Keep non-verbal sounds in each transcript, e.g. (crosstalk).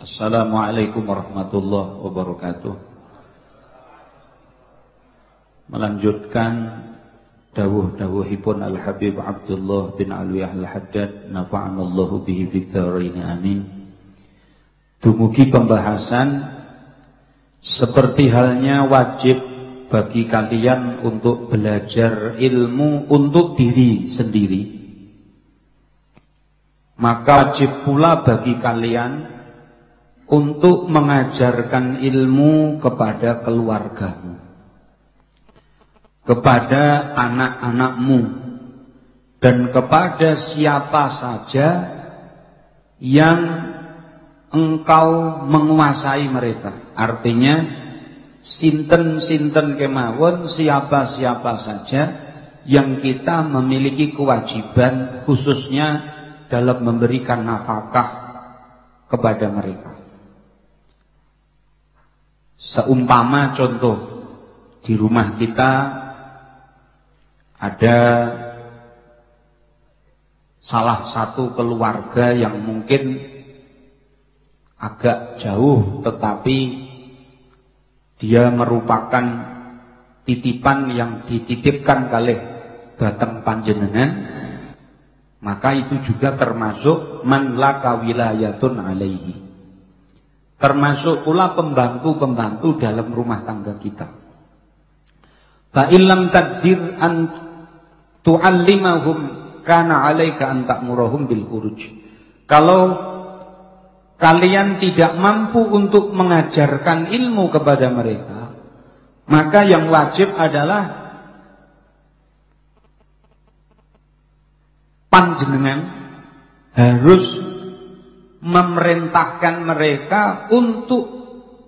Assalamualaikum warahmatullahi wabarakatuh. Melanjutkan dawuh-dawuhipun Al-Habib Abdullah bin Alwiyah Al-Haddad nafa'anallahu bihi bidharain amin. Dumugi pembahasan seperti halnya wajib bagi kalian untuk belajar ilmu untuk diri sendiri. Maka wajib pula bagi kalian untuk mengajarkan ilmu kepada keluargamu, kepada anak-anakmu, dan kepada siapa saja yang engkau menguasai mereka. Artinya, sinten-sinten kemawon, siapa-siapa saja yang kita memiliki kewajiban khususnya dalam memberikan nafkah kepada mereka. Seumpama contoh di rumah kita ada salah satu keluarga yang mungkin agak jauh tetapi dia merupakan titipan yang dititipkan oleh datang panjenengan maka itu juga termasuk man laka wilayatun alaihi Termasuk pula pembantu-pembantu dalam rumah tangga kita. Fa illam takdir an tu'allimahum kana 'alaika an ta'murahum bil khuruj. Kalau kalian tidak mampu untuk mengajarkan ilmu kepada mereka, maka yang wajib adalah panjenengan harus memerintahkan mereka untuk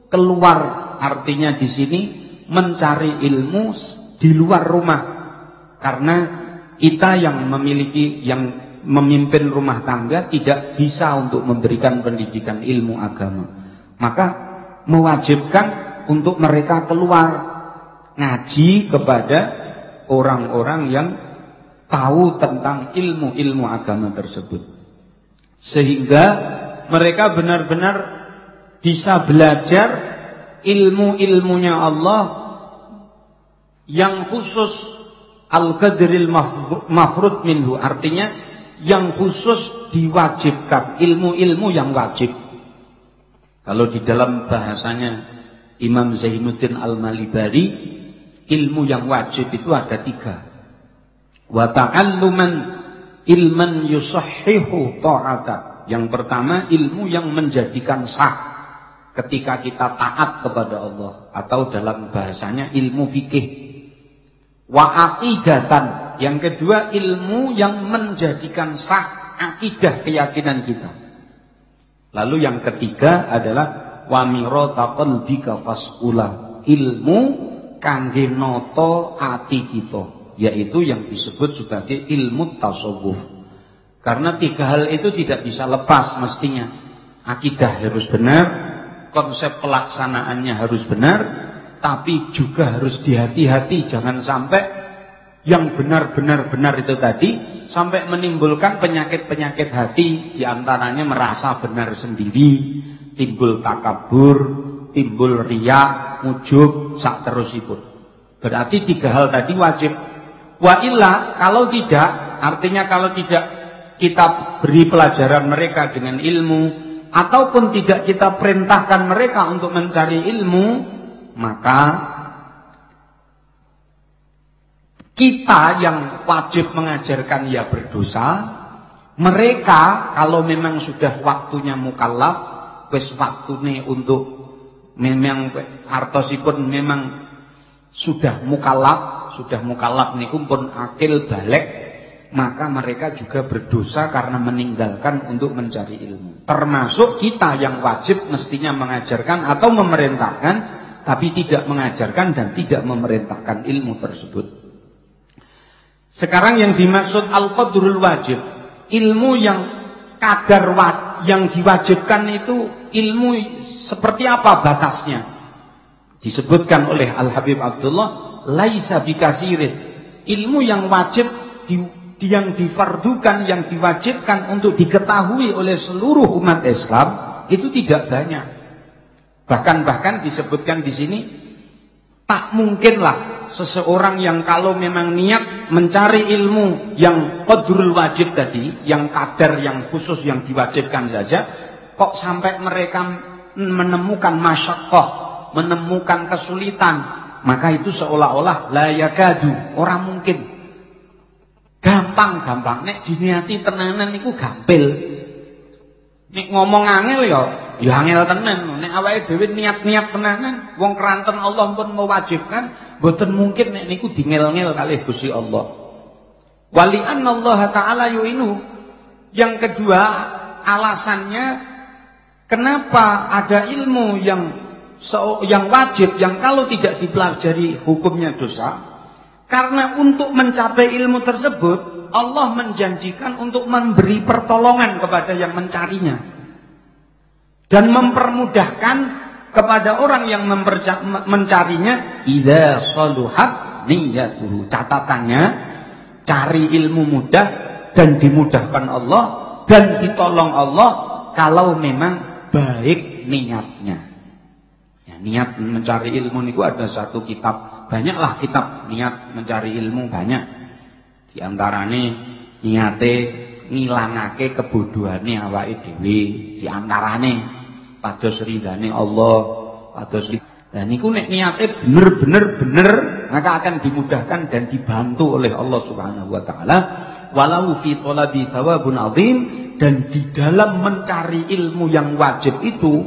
keluar artinya di sini mencari ilmu di luar rumah. Karena kita yang memiliki yang memimpin rumah tangga tidak bisa untuk memberikan pendidikan ilmu agama. Maka mewajibkan untuk mereka keluar ngaji kepada orang-orang yang tahu tentang ilmu-ilmu agama tersebut. Sehingga mereka benar-benar bisa belajar ilmu-ilmunya Allah yang khusus al-qadril mafrud minhu. Artinya yang khusus diwajibkan ilmu-ilmu yang wajib. Kalau di dalam bahasanya Imam Zainuddin Al-Malibari ilmu yang wajib itu ada tiga. Wa ta'alluman ilman yusahhihu ta'ata. Yang pertama ilmu yang menjadikan sah ketika kita taat kepada Allah atau dalam bahasanya ilmu fikih. Wa aqidatan. Yang kedua ilmu yang menjadikan sah akidah keyakinan kita. Lalu yang ketiga adalah wa mirata qalbika fasula. Ilmu kangge noto ati kita yaitu yang disebut sebagai ilmu tasawuf. Karena tiga hal itu tidak bisa lepas mestinya. Akidah harus benar, konsep pelaksanaannya harus benar, tapi juga harus dihati-hati jangan sampai yang benar-benar benar itu tadi sampai menimbulkan penyakit-penyakit hati di antaranya merasa benar sendiri, timbul takabur, timbul riak, ujub, sak terusipun. Berarti tiga hal tadi wajib Wa illa kalau tidak, artinya kalau tidak kita beri pelajaran mereka dengan ilmu ataupun tidak kita perintahkan mereka untuk mencari ilmu, maka kita yang wajib mengajarkan ya berdosa. Mereka kalau memang sudah waktunya mukallaf, wis waktune untuk memang hartosipun memang sudah mukallaf sudah mukallaf nikum pun akil balik maka mereka juga berdosa karena meninggalkan untuk mencari ilmu. Termasuk kita yang wajib mestinya mengajarkan atau memerintahkan tapi tidak mengajarkan dan tidak memerintahkan ilmu tersebut. Sekarang yang dimaksud al-qadrul wajib, ilmu yang kadar yang diwajibkan itu ilmu seperti apa batasnya? Disebutkan oleh Al-Habib Abdullah laisa bikasirin. Ilmu yang wajib di, yang difardukan, yang diwajibkan untuk diketahui oleh seluruh umat Islam itu tidak banyak. Bahkan bahkan disebutkan di sini tak mungkinlah seseorang yang kalau memang niat mencari ilmu yang qadrul wajib tadi, yang kadar yang khusus yang diwajibkan saja, kok sampai mereka menemukan masyakoh, menemukan kesulitan, maka itu seolah-olah layakadu, orang mungkin. Gampang-gampang nek diniati tenanan niku gampil. Nek ngomong angel ya ya angel tenan. Nek awake dhewe niat-niat tenanan, wong keranten Allah pun mewajibkan, boten mungkin nek niku dingel-ngel kalih Gusti Allah. Wali Allah taala yu'inu. Yang kedua, alasannya kenapa ada ilmu yang yang wajib yang kalau tidak dipelajari hukumnya dosa karena untuk mencapai ilmu tersebut Allah menjanjikan untuk memberi pertolongan kepada yang mencarinya. Dan mempermudahkan kepada orang yang mencarinya idza saluhat niyatuhu. Catatannya cari ilmu mudah dan dimudahkan Allah dan ditolong Allah kalau memang baik niatnya. Niat mencari ilmu niku ada satu kitab banyaklah kitab niat mencari ilmu banyak. Di antarane niate ngilangake kebodohane awake dhewe di antarane pados ridane Allah pados dan niku nek niate bener-bener bener maka akan dimudahkan dan dibantu oleh Allah Subhanahu wa taala. Walau fi talabi thawabun azim dan di dalam mencari ilmu yang wajib itu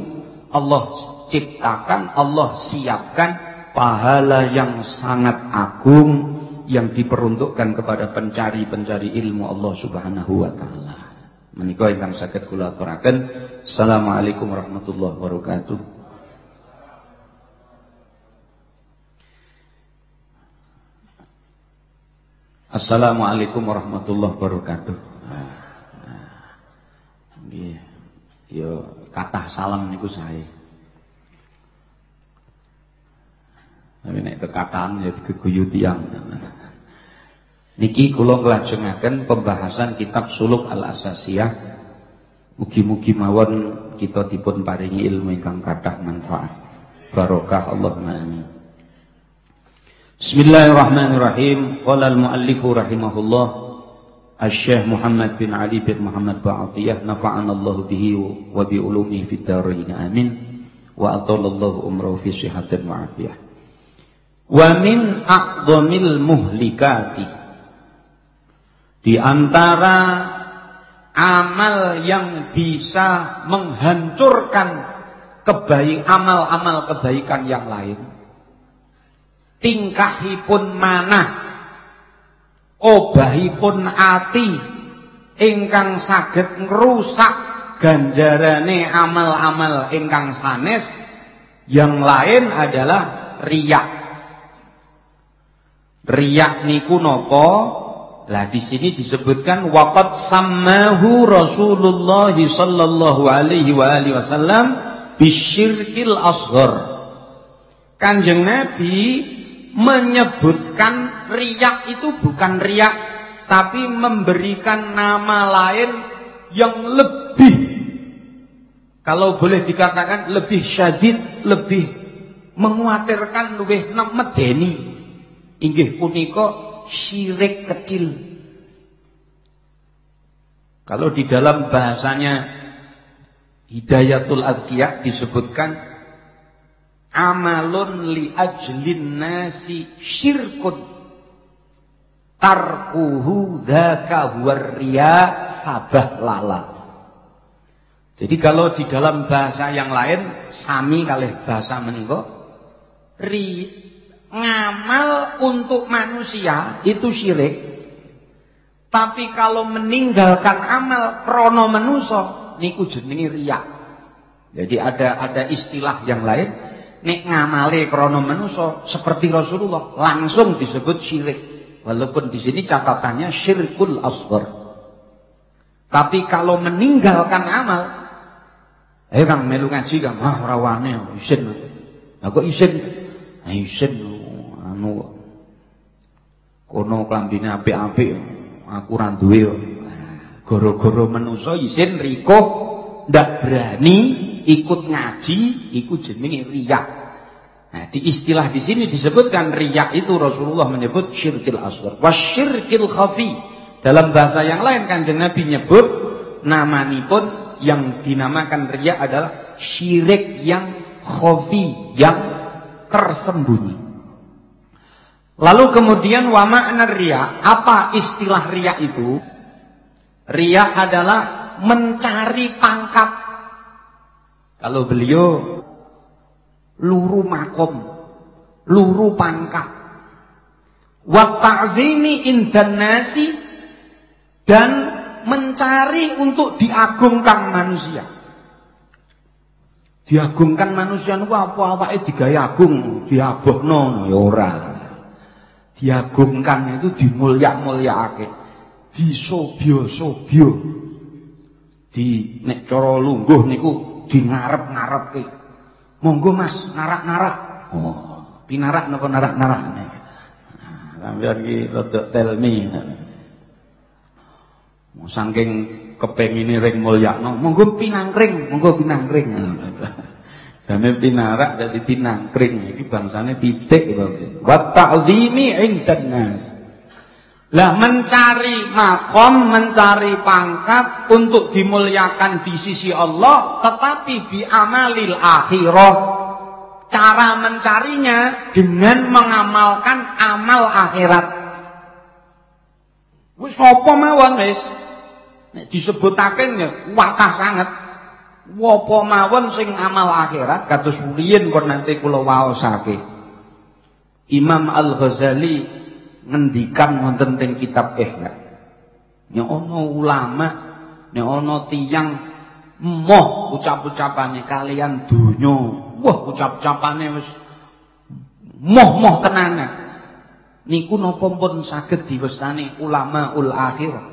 Allah ciptakan, Allah siapkan pahala yang sangat agung yang diperuntukkan kepada pencari-pencari ilmu Allah Subhanahu wa taala. Menika ingkang saged kula aturaken. Assalamualaikum warahmatullahi wabarakatuh. Assalamualaikum warahmatullahi wabarakatuh. Nggih. Yo Kata salam niku saya. Tapi nek kekataan ya digeguyu tiyang. Niki kula nglajengaken pembahasan kitab Suluk Al-Asasiyah. Mugi-mugi mawon kita dipun paringi ilmu ingkang kathah manfaat. Barokah Allahumma amin. Bismillahirrahmanirrahim. Qala al-muallifu rahimahullah Al-Syekh Muhammad bin Ali bin Muhammad Ba'atiyah nafa'ana Allah bihi wa bi ulumihi fid amin wa atalallahu umrahu fi sihatin wa afiyah wa min muhlikati. Di antara amal yang bisa menghancurkan kebaik amal-amal kebaikan yang lain tingkahipun mana obahipun ati ingkang saged ngrusak ganjarane amal-amal ingkang sanes yang lain adalah riak riak niku nopo lah di sini disebutkan waqad sammahu Rasulullah sallallahu alaihi wa alihi wasallam bisyirkil asghar Kanjeng Nabi menyebutkan riak itu bukan riak tapi memberikan nama lain yang lebih. Kalau boleh dikatakan lebih syadid, lebih menguatirkan lebih medeni. Inggih punika syirik kecil. Kalau di dalam bahasanya Hidayatul Adqiyah disebutkan amalun li ajlin nasi syirkun tarkuhu dzaka riya sabah lala jadi kalau di dalam bahasa yang lain sami kalih bahasa menika ri ngamal untuk manusia itu syirik tapi kalau meninggalkan amal krono menuso niku jenenge riya jadi ada ada istilah yang lain nek ngamale krana manusa seperti Rasulullah langsung disebut syirik. Walaupun di sini catatannya syirkul asghar. Tapi kalau meninggalkan amal, eh Kang melu ngaji Kang, ah rawane isin. Lah kok isin? Ah isin anu kono klambine apik-apik aku ra duwe. Goro-goro manusa isin riko ndak berani ikut ngaji, ikut jenenge riak. Nah, di istilah di sini disebutkan riak itu Rasulullah menyebut syirkil aswar. Wasyirkil khafi. Dalam bahasa yang lain kanjeng Nabi nyebut namanipun yang dinamakan riak adalah syirik yang khafi, yang tersembunyi. Lalu kemudian wa makna riya, apa istilah riya itu? Riya adalah mencari pangkat. Kalau beliau luru makom, luru pangkat. Wa ta'zimi indan dan mencari untuk diagungkan manusia. Diagungkan manusia niku apa awake digawe agung, ya ora diagungkan itu dimulyak-mulyakake disobyo-sobyo di nek cara lungguh niku di ngarep-ngarepke monggo Mas narak-narak. Oh pinarak napa narak-narak? Sampeyan iki rada telmi. Saking kepengine ring mulyakno monggo pinangkring monggo pinangkring Jane pinarak dadi tinangkring iki bangsane titik wa ta'zimi nas. Lah mencari makom, mencari pangkat untuk dimuliakan di sisi Allah tetapi bi amalil akhirah. Cara mencarinya dengan mengamalkan amal akhirat. Wis apa mawon wis. Disebutake ya wakah sangat. Wapa mawon sing amal akhirat kados riyin pun nanti kula waosake. Imam Al-Ghazali ngendikan wonten teng kitab Ihya. Ana ulama, nek ana tiyang moh ucap-ucapane kalian donya. Wah, ucap-ucapane wis moh-moh tenanan. Niku napa pun saged diwestani ulama ul akhirah.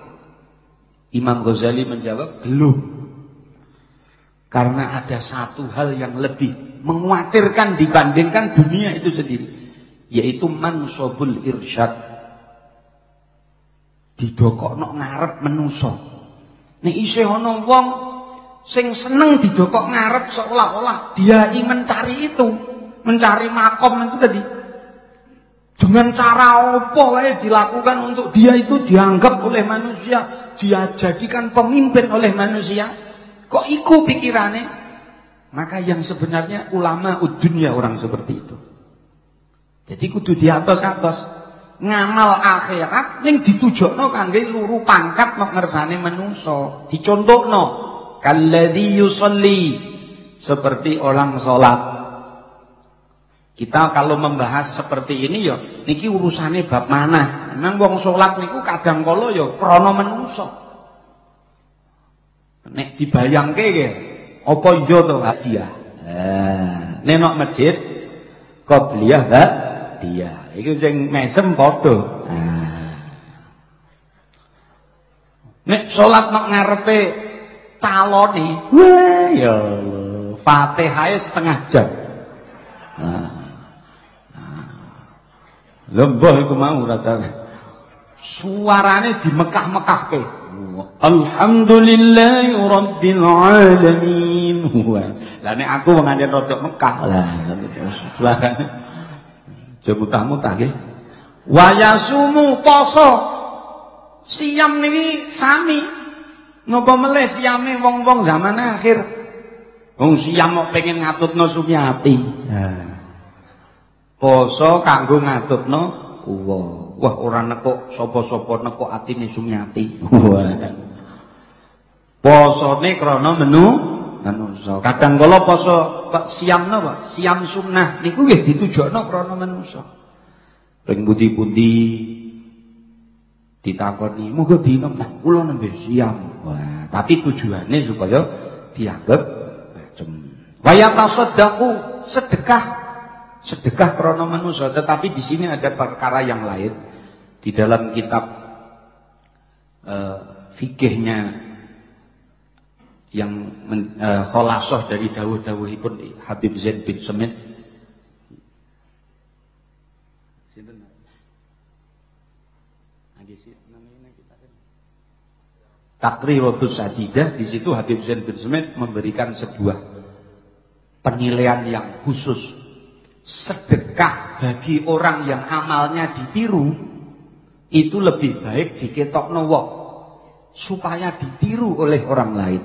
Imam Ghazali menjawab, belum. Karena ada satu hal yang lebih mengkhawatirkan dibandingkan dunia itu sendiri. Yaitu mansobul irsyad. Didokok ngarep menuso. Nek isih ana wong sing seneng didokok ngarep seolah-olah dia ingin mencari itu, mencari makom itu tadi. Dengan cara apa wae dilakukan untuk dia itu dianggap oleh manusia, dia jadikan pemimpin oleh manusia. Kok iku pikirannya? Maka yang sebenarnya ulama dunia orang seperti itu. Jadi kudu diatos-atos ngamal akhirat ning ditujokno kangge luru pangkat nok ngersane menungso. Dicontohno kalladzi yusolli seperti orang salat. Kita kalau membahas seperti ini ya niki urusannya bab mana. Memang wong salat niku kadang kala ya krana menungso. Nek dibayangke ke, apa iya to hadiah? Eh, nek nok masjid qobliyah ha dia. Iku sing mesem padha. Nah. Nek salat nok ngarepe calone, wah ya Allah, Fatihah setengah jam. Nah. Lembah iku mau rata. Suarane di Mekah-Mekahke. Alhamdulillahi rabbil alamin. Lah nek aku wong anjen rodok Mekah lah. Suarane. Jogo tamu ta nggih. Wa yasumu poso. Siam niki sami. Napa melih siame wong-wong zaman akhir. Wong siam kok pengen ngatutno Sumiati. Nah. Poso kanggo ngatutno uwa. Wah ora nekuk sapa-sapa nekuk atine Sumiati. Posone krana menu manungsa. Kadang kala poso siam napa? Siam sunnah niku nggih ditujokno krana manungsa. Ping pundi-pundi ditakoni, muga dina kula nembe siam. Wah, tapi tujuannya supaya dianggap macem. Wa yatasaddaqu sedekah sedekah krono manusia tetapi di sini ada perkara yang lain. Di dalam kitab uh, fikihnya yang men, uh, kholasoh dari dawuh-dawuhipun Habib Zain bin Semit. Takriwatus Sadidah di situ Habib Zain bin Semit memberikan sebuah penilaian yang khusus. Sedekah bagi orang yang amalnya ditiru itu lebih baik diketok wong supaya ditiru oleh orang lain.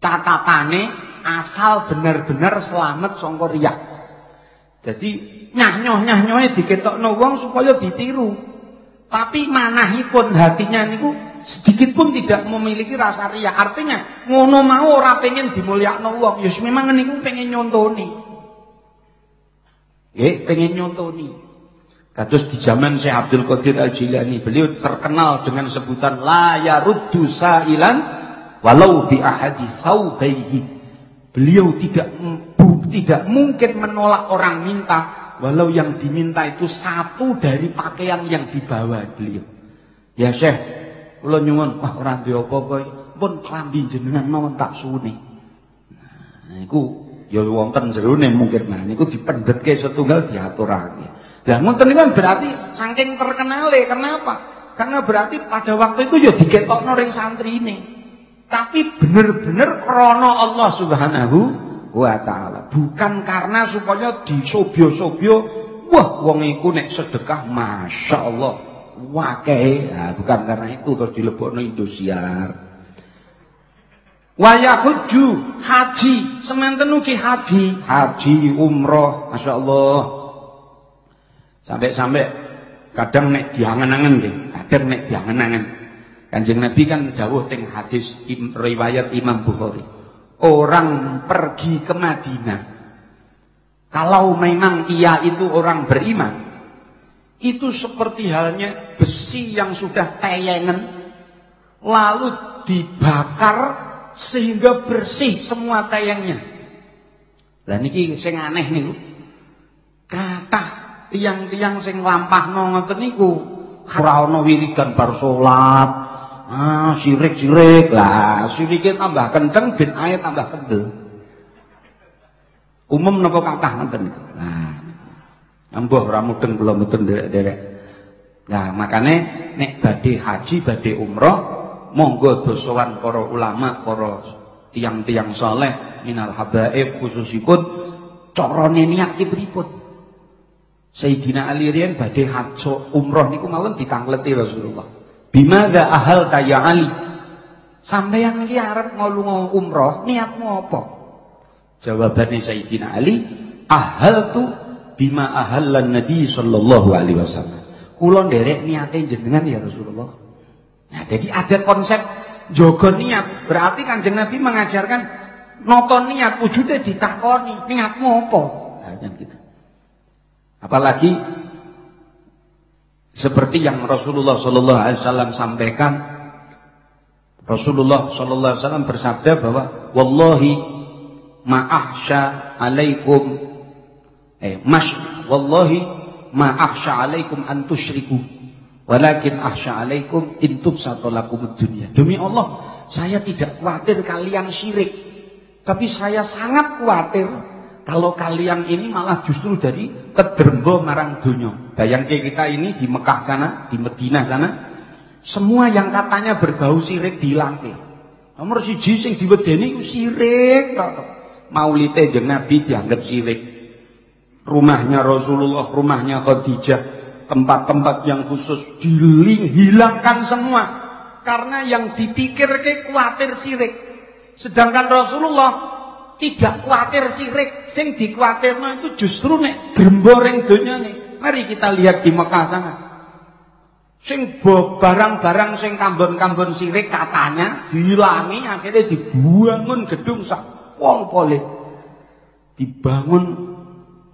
Catatane asal benar-benar selamat sangka riak. Jadi nyah-nyoh nyah-nyohe diketokno wong supaya ditiru. Tapi manahipun hatinya niku sedikit pun tidak memiliki rasa riak. Artinya ngono mau ora pengen dimulyakno wong, ya memang niku pengen nyontoni. Nggih, pengen nyontoni. Kados di zaman Syekh Abdul Qadir Al-Jilani, beliau terkenal dengan sebutan la yaruddu sa'ilan walau bi ahadi thawbaihi. Beliau tidak tidak mungkin menolak orang minta walau yang diminta itu satu dari pakaian yang dibawa beliau. Ya Syekh, kula nyuwun, wah ora duwe apa-apa, pun klambi jenengan mawon tak suwuni. Nah, niku ya wonten jerone mungkin nah niku dipendhetke setunggal diaturake. Lah ngoten kan berarti saking terkenale. Kenapa? Karena berarti pada waktu itu ya diketokno ring ini. Tapi bener-bener krono Allah Subhanahu wa taala. Bukan karena supaya disobyo-sobyo wah wong iku nek sedekah Masya Allah wakeh. Nah, bukan karena itu terus dilebokno Indosiar. Wayahuju haji, semanten ugi haji, haji umroh, masya Allah. Sampai-sampai kadang nek diangen-angen nggih, kadang nek diangen-angen. Kanjeng Nabi kan dawuh teng hadis im, riwayat Imam Bukhari. Orang pergi ke Madinah. Kalau memang ia itu orang beriman, itu seperti halnya besi yang sudah teyengen lalu dibakar sehingga bersih semua tayangnya. Lah niki sing aneh niku. Kathah tiang-tiang sing lampahno ngoten niku ora ana wiridan bar salat. Ah, sirik-sirik. Lah, sirike tambah kenceng ben tambah kendel. Umum napa kathah ngoten niku. Nah, Ambuh ora mudeng kula mboten derek-derek. Nah, makane nek badhe haji, badhe umroh, monggo dosowan para ulama, para tiang-tiang saleh minal habaib khususipun carane niat pripun? Sayyidina Ali riyen badhe haji umroh niku mawon ditangleti Rasulullah. Bimadza ahal ya Ali? Sampeyan iki arep ngelunga umroh, niatmu apa? Jawabane Sayyidina Ali, ahal tu bima ahallan Nabi sallallahu alaihi wasallam. Kula nderek niate jenengan ya Rasulullah. Nah, jadi ada konsep jaga niat. Berarti Kanjeng Nabi mengajarkan noton niat wujudnya ditakoni, niatmu apa? Nah, gitu. Apalagi seperti yang Rasulullah Shallallahu Alaihi Wasallam sampaikan, Rasulullah Shallallahu Alaihi Wasallam bersabda bahwa Wallahi ma'ahsya alaikum eh mas Wallahi ma'ahsya alaikum antusyriku walakin ahsya alaikum intub satolakum dunia demi Allah saya tidak khawatir kalian syirik tapi saya sangat khawatir kalau kalian ini malah justru dari kederembo marang dunia. Bayangke kita ini di Mekah sana, di Medina sana, semua yang katanya berbau sirik dilangke. Nomor siji sing diwedeni iku sirik Maulite jeung Nabi dianggap sirik. Rumahnya Rasulullah, rumahnya Khadijah, tempat-tempat yang khusus dihilangkan semua. Karena yang dipikir ke khawatir sirik. Sedangkan Rasulullah tidak khawatir sirik sing dikuatirno itu justru nek gremboring nih. mari kita lihat di Mekah sana sing barang-barang sing kambon-kambon sirik katanya dihilangi akhirnya dibangun gedung sak pole dibangun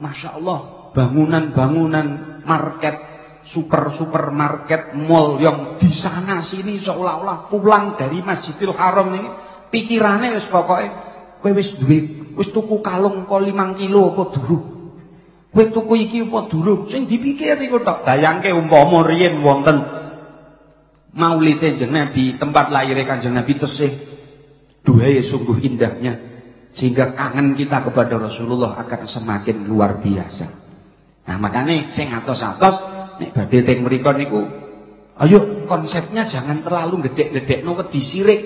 Masya Allah bangunan-bangunan market super supermarket mall yang di sana sini seolah-olah pulang dari Masjidil Haram ini pikirannya wis pokoknya Kowe wis duwe wis tuku kalung kok 5 kilo apa durung? Kowe tuku iki apa durung? Sing dipikir iku tok. Bayangke umpama riyen wonten Maulid Kanjeng Nabi, tempat lahir Kanjeng Nabi tesih duhae sungguh indahnya sehingga kangen kita kepada Rasulullah akan semakin luar biasa. Nah, makanya sing atos-atos nek badhe teng mriku niku ayo konsepnya jangan terlalu gedek-gedekno wedi sirik.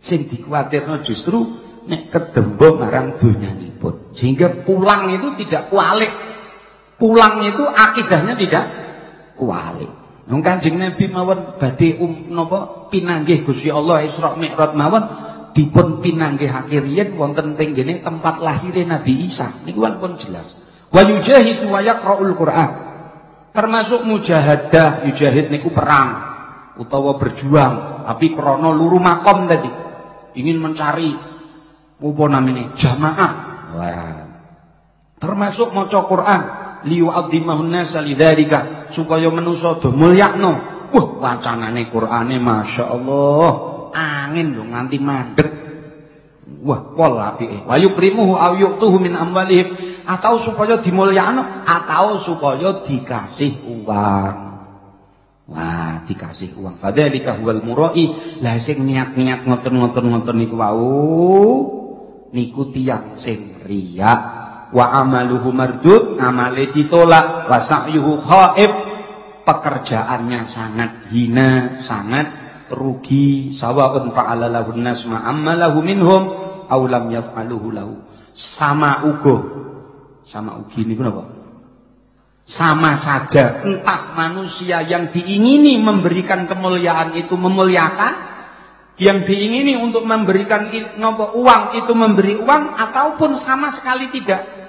Sing dikuatirno justru nek kedembo marang donyanipun. Sehingga pulang itu tidak kualik. Pulang itu akidahnya tidak kualik. Wong Kanjeng Nabi mawon badhe um napa pinanggih Gusti Allah Isra Mi'raj mawon dipun pinanggih riyen wonten teng tempat lahirnya Nabi Isa. Niku pun jelas. Wa yujahidu wa yaqra'ul Qur'an. Termasuk mujahadah, yujahid niku perang utawa berjuang, tapi krono luru makom tadi. Ingin mencari apa namanya? jamaah. Wah. Termasuk maca Quran liyu'adzimahun nasa lidzalika supaya manusa do mulyakno. Wah, wacanane Qur'ane masyaallah, angin lho nganti mandek. Wah, pol apike. Wa yukrimuhu aw yu'tuhu min amwalihim atau supaya dimulyakno atau supaya dikasih uang. Wah, dikasih uang. Fadzalika huwal murai. Lah sing niat-niat ngoten-ngoten ngoten niku wau niku tiyang sing riya wa amaluhu mardud amale ditolak wa sa'yuhu khaib pekerjaannya sangat hina sangat rugi sawaun fa'ala lahu nas ma ammalahu minhum aw lam yaf'aluhu lahu sama ugo sama ugi niku napa sama saja entah manusia yang diingini memberikan kemuliaan itu memuliakan yang diingini untuk memberikan uang itu memberi uang ataupun sama sekali tidak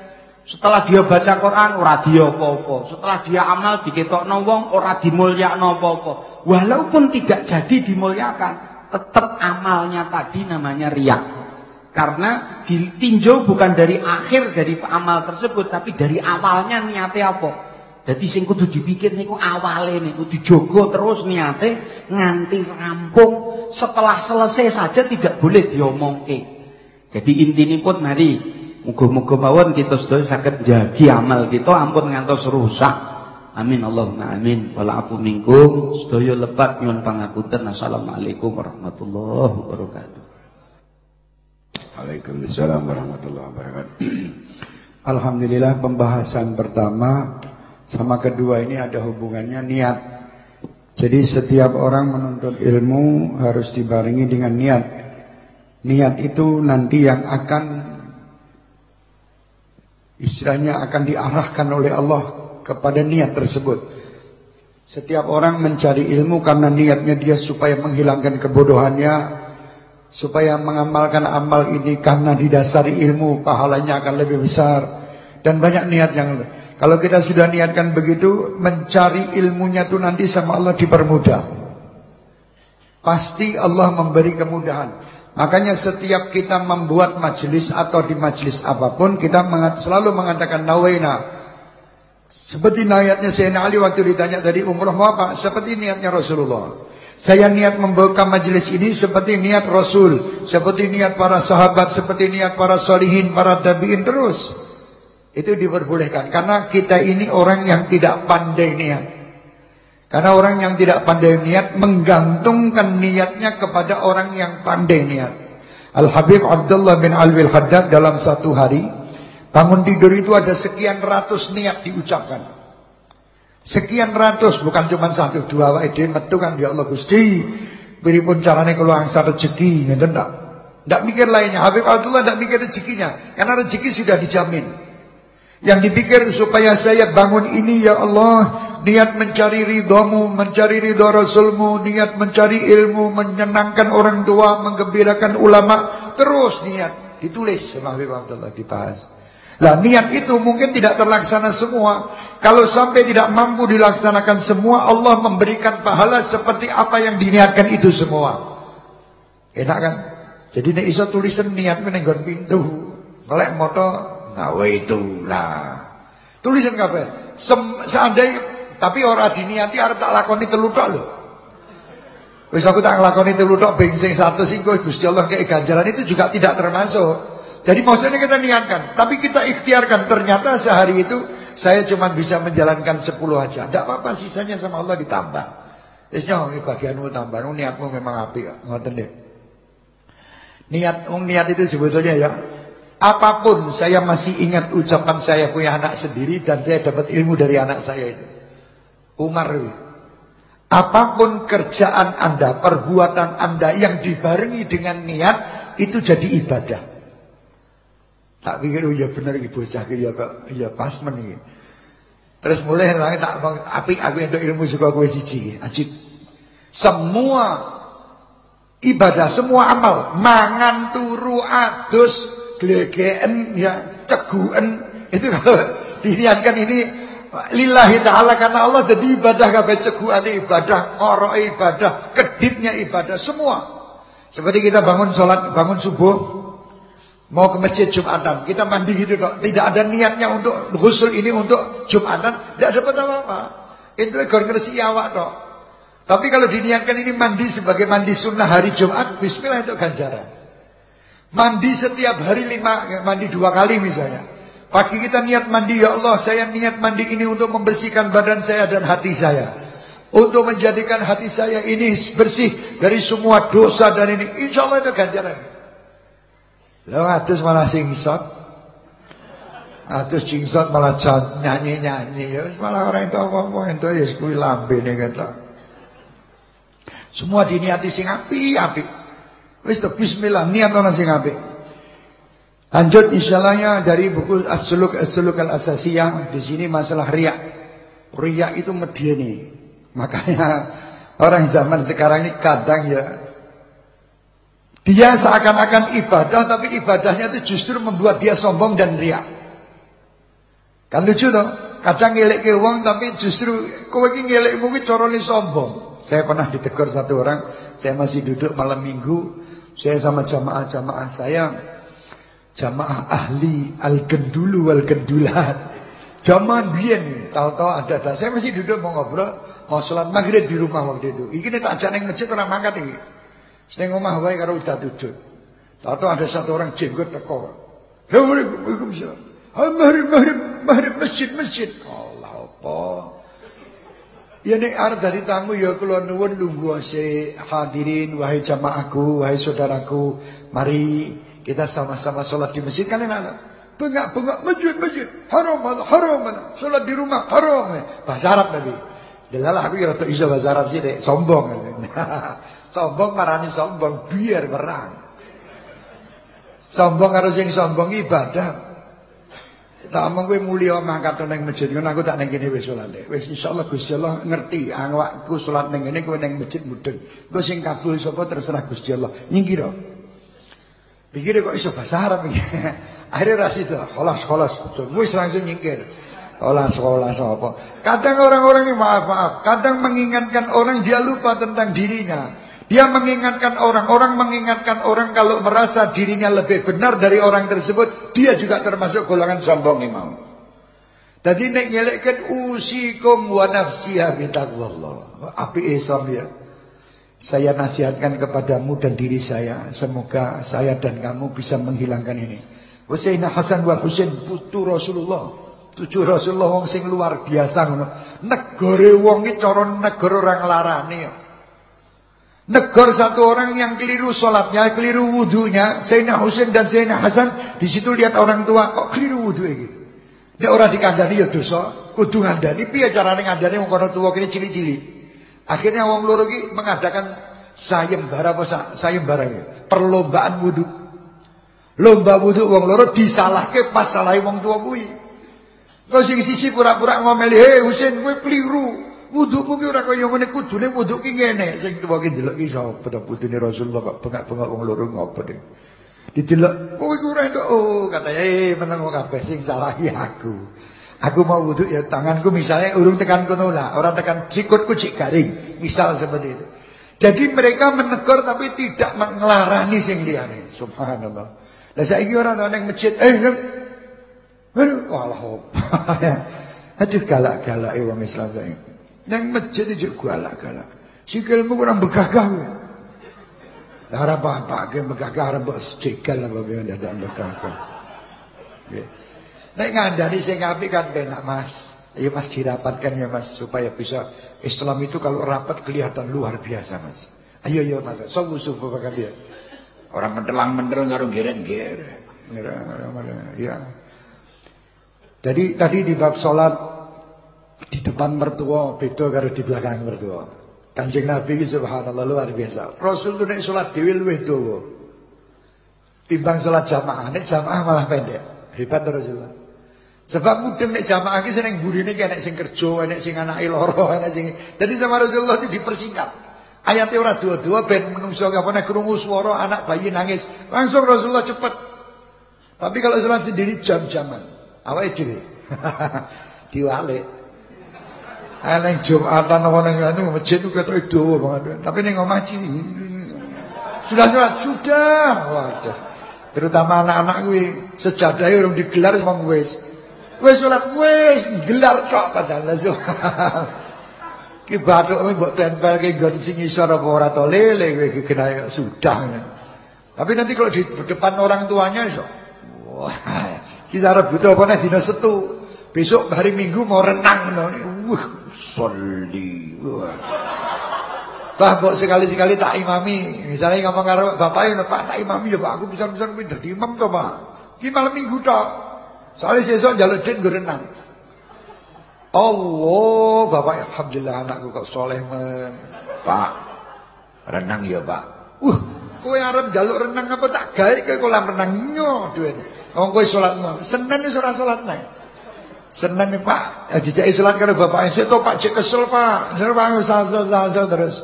setelah dia baca Quran ora apa-apa. Setelah dia amal diketokno wong ora dimulyakno apa-apa. Walaupun tidak jadi dimuliakan, tetap amalnya tadi namanya riak. Karena ditinjau bukan dari akhir dari amal tersebut, tapi dari awalnya niatnya apa. Jadi sing kudu dipikir niku awale niku dijogo terus niate nganti rampung. Setelah selesai saja tidak boleh diomongke. Jadi intinya pun mari Muga-muga mawon kita sedaya saged jagi amal kita ampun ngantos rusak. Amin Allahumma amin. Wala afu minkum. Sedaya lepat nyuwun pangapunten. Assalamualaikum warahmatullahi wabarakatuh. Waalaikumsalam warahmatullahi wabarakatuh. (clears throat) Alhamdulillah pembahasan pertama sama kedua ini ada hubungannya niat. Jadi setiap orang menuntut ilmu harus dibarengi dengan niat. Niat itu nanti yang akan istilahnya akan diarahkan oleh Allah kepada niat tersebut. Setiap orang mencari ilmu karena niatnya dia supaya menghilangkan kebodohannya, supaya mengamalkan amal ini karena didasari ilmu pahalanya akan lebih besar dan banyak niat yang kalau kita sudah niatkan begitu mencari ilmunya itu nanti sama Allah dipermudah. Pasti Allah memberi kemudahan. Makanya setiap kita membuat majelis atau di majelis apa pun kita selalu mengatakan nawaina. Seperti niatnya Sayyidina Ali waktu ditanya tadi umrah mau apa? Seperti niatnya Rasulullah. Saya niat membuka majelis ini seperti niat Rasul, seperti niat para sahabat, seperti niat para solihin, para tabiin terus. Itu diperbolehkan karena kita ini orang yang tidak pandai niat. Karena orang yang tidak pandai niat menggantungkan niatnya kepada orang yang pandai niat. Al-Habib Abdullah bin Alwi Haddad dalam satu hari bangun tidur itu ada sekian ratus niat diucapkan. Sekian ratus bukan cuma satu dua wae metu kan ya Allah Gusti. Beripun carane kula angsa rezeki ngeten ndak? Ndak mikir lainnya. Habib Abdullah ndak mikir rezekinya karena rezeki sudah dijamin. Yang dipikir supaya saya bangun ini ya Allah Niat mencari ridhamu Mencari ridha Rasulmu Niat mencari ilmu Menyenangkan orang tua Menggembirakan ulama Terus niat Ditulis sama Habib Abdullah dibahas Lah niat itu mungkin tidak terlaksana semua Kalau sampai tidak mampu dilaksanakan semua Allah memberikan pahala seperti apa yang diniatkan itu semua Enak kan? Jadi nek iso tulisan niat menenggon pintu Melek motor lah, Tulisan kabeh. Seandainya tapi ora diniati arep tak lakoni telu tok lho. Wis aku tak lakoni telu tok satu sing Gusti Allah kayak ganjaran itu juga tidak termasuk. Jadi maksudnya kita niatkan, tapi kita ikhtiarkan ternyata sehari itu saya cuma bisa menjalankan 10 aja. Tidak apa-apa sisanya sama Allah ditambah. Wis nyong bagianmu tambah, niatmu memang apik, ngoten deh. Niat niat itu sebetulnya ya Apa pun saya masih ingat ucapan saya punya anak sendiri dan saya dapat ilmu dari anak saya itu. Umar Apa pun kerjaan Anda, perbuatan Anda yang dibarengi dengan niat itu jadi ibadah. Tak pikir oh ya bener iki bocah iki ya ya pas men. Terus mulai nang tak apik aku untuk ilmu suka kowe siji. Ajib. Semua ibadah, semua amal, mangan turu adus, glegeken ya, ceguen itu kalau (laughs) diniatkan ini lillahi taala karena Allah jadi ibadah kabeh ceguan ibadah, ngoro ibadah, kedipnya ibadah semua. Seperti kita bangun sholat, bangun subuh, Mau ke masjid Jumatan, kita mandi gitu kok. Tidak ada niatnya untuk ghusl ini untuk Jumatan, tidak dapat apa-apa. Itu ekor ngersi awak kok. Tapi kalau diniatkan ini mandi sebagai mandi sunnah hari Jumat, bismillah itu ganjaran. Mandi setiap hari lima, mandi dua kali misalnya. Pagi kita niat mandi, ya Allah saya niat mandi ini untuk membersihkan badan saya dan hati saya. Untuk menjadikan hati saya ini bersih dari semua dosa dan ini. Insya Allah itu ganjaran. Lo atus malah singsot. Atus singsot malah nyanyi-nyanyi. Ya malah orang itu apa-apa itu ya kuwi lambene ketok. Semua diniati sing apik-apik. Wis bismillah niat ana sing apik. Lanjut insyaallah dari buku As-Suluk As-Suluk Al-Asasiyah di sini masalah riak. Riak itu medeni. Makanya orang zaman sekarang ini kadang ya dia seakan-akan ibadah tapi ibadahnya itu justru membuat dia sombong dan riak. Kan lucu toh? Kadang ngelek ke uang tapi justru kowe iki ngelekmu ki carane sombong. Saya pernah ditegur satu orang, saya masih duduk malam Minggu, saya sama jamaah-jamaah saya jamaah ahli al-gendulu wal gendulat. Jamaah biyen tahu-tahu ada ada. Saya masih duduk mau ngobrol, mau sholat maghrib di rumah waktu itu. Iki tak ajak ning masjid orang mangkat iki. Sing omah wae karo udah duduk. Tahu ada satu orang jenggot teko. Waalaikumsalam. Mari mari mari masjid masjid. Allah apa? Ya nek arep dari tamu ya kula nuwun lungguh se hadirin wahai jamaahku, wahai saudaraku, mari kita sama-sama sholat di masjid kalian ada. Bengak-bengak masjid-masjid. Haram haram Sholat di rumah haram. Bahasa Arab tadi. Delalah aku ya rada iso bahasa Arab sih sombong. (laughs) Sombong marani sombong biar berang. Sombong harus yang sombong ibadah. Tak omong kowe mulya mangkat ning masjid ngono aku tak ning kene wis salat. Wis insyaallah Gusti Allah ngerti awakku salat ning kene kowe ning masjid mudeng. Engko sing kabul sapa terserah Gusti Allah. Nyingkira. Pikir kok iso bahasa Arab iki. Akhirnya ras itu, kholas kholas. Wis langsung nyingkir. Olah sekolah apa. Kadang orang-orang ini maaf maaf. Kadang mengingatkan orang dia lupa tentang dirinya. Dia mengingatkan orang, orang mengingatkan orang kalau merasa dirinya lebih benar dari orang tersebut, dia juga termasuk golongan sombong imam. Jadi nek nyelekkan usikum wa nafsiya bitaqwallah. Api Islam ya. Saya nasihatkan kepadamu dan diri saya, semoga saya dan kamu bisa menghilangkan ini. Husain Hasan wa Husain putu Rasulullah. Tujuh Rasulullah wong sing luar biasa ngono. Negara wong negara orang larane ya. Negor satu orang yang keliru sholatnya, keliru wudhunya. Sayyidina Husain dan Sayyidina Hasan. Di situ lihat orang tua, kok keliru wudhu ini? Dia orang dikandani ya dosa. Kudu ngandani, piye carane ngandani wong kono tua kini cili-cili. Akhirnya wong loro iki mengadakan sayembara apa sayembara ini? Perlombaan wudhu. Lomba wudhu wong loro disalahke pas salahi wong tua kuwi. Kau sing sisi pura-pura ngomeli, "Hei Husain, kowe keliru." Wuduku ki ora kaya ngene kudune wudu ki ngene. Sing tuwa ki ndelok ki sapa to putune Rasulullah kok bengak-bengak wong loro ngopo ning. Didelok, kowe iku ora entuk. Oh, katanya eh meneng kabeh sing salah ya aku. Aku mau wudhu ya tanganku misalnya urung tekan kono lah, orang tekan sikutku cik garing, misal seperti itu. Jadi mereka menegur tapi tidak mengelarani sing liyane. Subhanallah. Lah saiki ora ana ning masjid, eh Aduh, walah (laughs) Aduh galak-galak wong Islam saiki. Nang masjid juga galak-galak. Sikilmu kurang begagah. Lara apa-apa ke begagah rembuk sikil apa biar ada begagah. Nek ngandani sing apik kan penak Mas. Ya Mas dirapatkan ya Mas supaya bisa Islam itu kalau rapat kelihatan luar biasa Mas. Ayo yo Mas, sawu sufu bakal dia. Orang mentelang mentel karo geret-geret. Ya. Jadi tadi di bab salat di depan mertua beda karo di belakang mertua. Kanjeng Nabi subhanallah luar biasa. Rasul itu nek salat dhewe luwih. Timbang sholat jamaah, nek jamaah malah pendek. Hebat Rasulullah. Sebab mudeng nek jamaah ki seneng burine ki enek sing kerja, enek sing anake lara, (laughs) enek sing. Jadi sama Rasulullah itu dipersingkat. Ayatnya ora dua-dua ben menungso apa nek krungu swara anak bayi nangis, langsung Rasulullah cepet. Tapi kalau sholat sendiri jam-jaman. Awake dhewe. (laughs) Diwalik. Eneng Jumatan apa ning anu masjid itu ketok dawa banget. Tapi ning omah sudah sholat sudah. Waduh. Terutama anak-anak kuwi sejadah urung digelar wong wis. Wis salat wis gelar tok padahal langsung. (laughs) Ki bathuk mbok tempelke nggon sing isor apa ora to lele kena sudah. Tapi nanti kalau di depan orang tuanya iso. Wah, (laughs) kita butuh apa nih dina setu. Besok hari Minggu mau renang no. Wah, soli. Wah. Bah, kok sekali-sekali tak imami. Misalnya ngomong karo bapaknya, Pak tak imami ya Pak, aku bisa-bisa kuwi dadi imam to Pak. Ki malam Minggu tok. Soalnya sesuk njaluk dit nggo renang. Allah, Bapak alhamdulillah anakku kok soleh men. Pak, renang ya Pak. Uh, kowe arep njaluk renang apa tak gawe ke kolam renang nyo duwene. Wong kowe salat Senin wis ora salat nae. Senin Pak, dijaki salat karo bapaknya, "Sik to Pak, cek kesel Pak." Terus Pak sasal-sasal terus.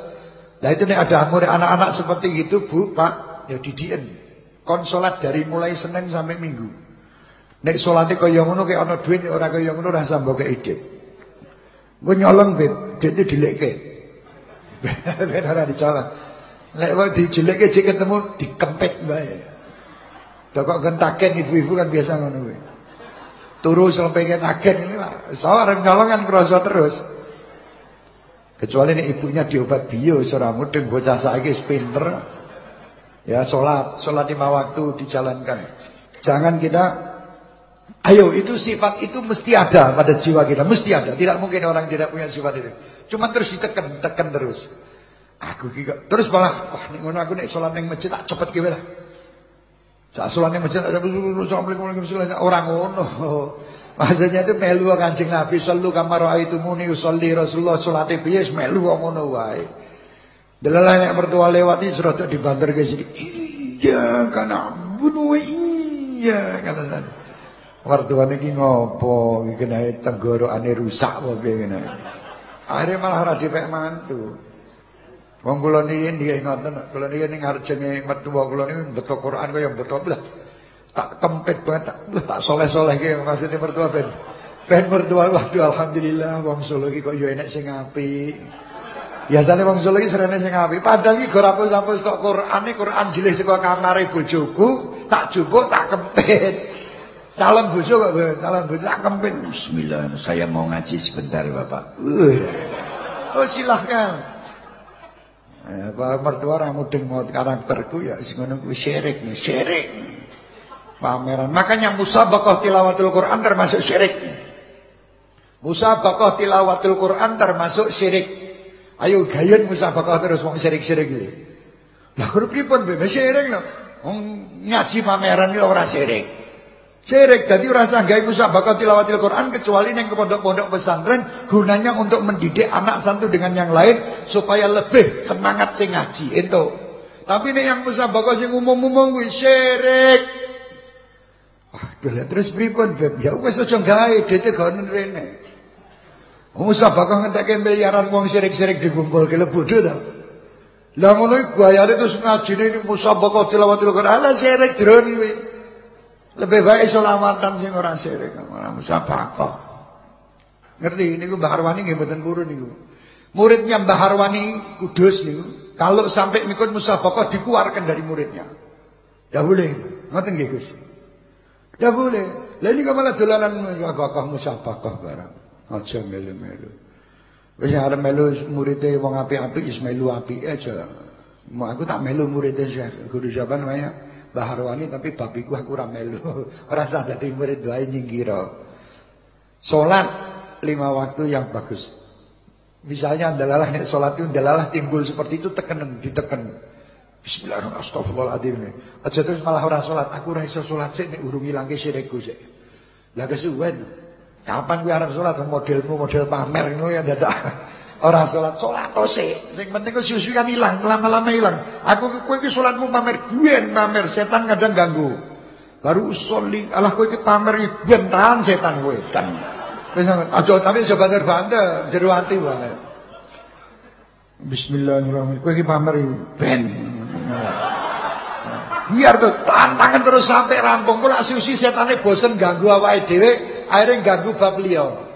Nah itu nih ada murid anak-anak seperti itu bu, pak, ya didien. Konsolat dari mulai Senin sampai Minggu. Nek solatnya kaya ngono kayak ana duit ora kaya ngono rasa mbok ide. Gue nyolong bet, duitnya dilekke. (laughs) Ben ora dicolong. Nek wae dijelekke jek ketemu dikempet bae. Kok gentaken ibu-ibu kan biasa kuwi. Turu sampai agen ini lah. Soalnya nyolong kan kerasa terus. Kecuali ini ibunya diobat bio seorang mudeng bocah saiki pinter. Ya sholat, sholat lima waktu dijalankan. Jangan kita Ayo itu sifat itu mesti ada pada jiwa kita, mesti ada. Tidak mungkin orang tidak punya sifat itu. Cuma terus ditekan, tekan terus. Aku juga terus malah wah ngono aku nek salat ning masjid tak cepet ki salat ning masjid assalamualaikum warahmatullahi orang ngono. (laughs) Maksudnya itu melu Kanjeng Nabi sallu kama raaitumuni usolli Rasulullah salate piye melu ngono wae. Delalah nek mertua lewat iki serata dibanter ke sini. Iya kana bunuh iya kana. Mertuane iki ngopo iki kena tenggorokane rusak wae ngene. Akhirnya malah ora dipek mantu. Wong kula niki nggih ngoten, kula niki ning ngarjenge mertua kula niku beto Quran kaya beto belah tak kempet banget tak, tak soleh-soleh ki maksudnya mertua ben. Ben mertua waduh alhamdulillah wong Solo iki kok yo enek sing apik. Biasane wong Solo iki serene sing apik. Padahal iki ora hapus-hapus tok Qur'ane Qur'an jilih saka kamare bojoku tak jupuk tak kempet calon bojo kok calon bojo tak kempet bismillah saya mau ngaji sebentar Bapak. Uh. oh silahkan Pak mertua ra mudeng karakterku ya sing ngono kuwi syirik syirik pameran. Makanya musabaqah tilawatul Quran termasuk syirik. Musabaqah tilawatul Quran termasuk syirik. Ayo gayen musabaqah terus wong syirik-syirik iki. Lah kok pripun bebas syirik lho. Ngaji pameran iki ora syirik. Syirik dadi ora usah gawe musabaqah tilawatul Quran kecuali ning pondok-pondok pesantren gunanya untuk mendidik anak satu dengan yang lain supaya lebih semangat sing ngaji. Itu. Tapi nek yang musabaqah sing umum-umum kuwi syirik. Waduh, terus pripun, Beb? Ya wis aja gawe, dite gonen rene. Wong sabakah ngentekke miliaran wong sirik-sirik dikumpulke bodho ta. Lah ngono iku bayare terus ngajine musabaqah tilawatul Quran lah sirik drone kuwi. Lebih baik selawatan sing ora sirik, ora musabaqah. Ngerti niku Mbah Harwani nggih mboten purun niku. Muridnya Mbah Harwani Kudus niku, kalau sampai mikut musabaqah dikeluarkan dari muridnya. Ya boleh. Ngoten nggih Gus. Ya boleh. Ini kok malah dolanan kakak musabaqah barang. Aja melu-melu. Wis arep melu muridé wong apik-apik wis melu apik aja. Mau aku tak melu muridé Syekh Guru siapa namanya? Baharwani tapi babiku aku ora melu. (laughs) Ora sah dadi murid wae nyingkira. Salat lima waktu yang bagus. Misalnya dalalah nek salat itu dalalah timbul seperti itu teken diteken. Bismillahirrahmanirrahim. Aja terus malah ora salat. Aku ora iso salat sik nek urung ilangke syirikku sik. Lah kesuwen. Kapan kuwi arep salat modelmu model pamer ngono ya dadak. Ora salat, salat sik. Sing penting kok susu kan ilang, lama-lama ilang. Aku kowe iki salatmu pamer duwen, pamer setan kadang ganggu. Baru usoli, alah kowe iki pamer ben tahan setan kowe. Tan. Wis aja tapi aja banter-banter, jero ati wae. Bismillahirrahmanirrahim. Kowe iki pamer ben. Biar tuh tantangan terus sampai rampung. Kok susi setane bosen ganggu awake dhewe, akhirnya ganggu bab liya.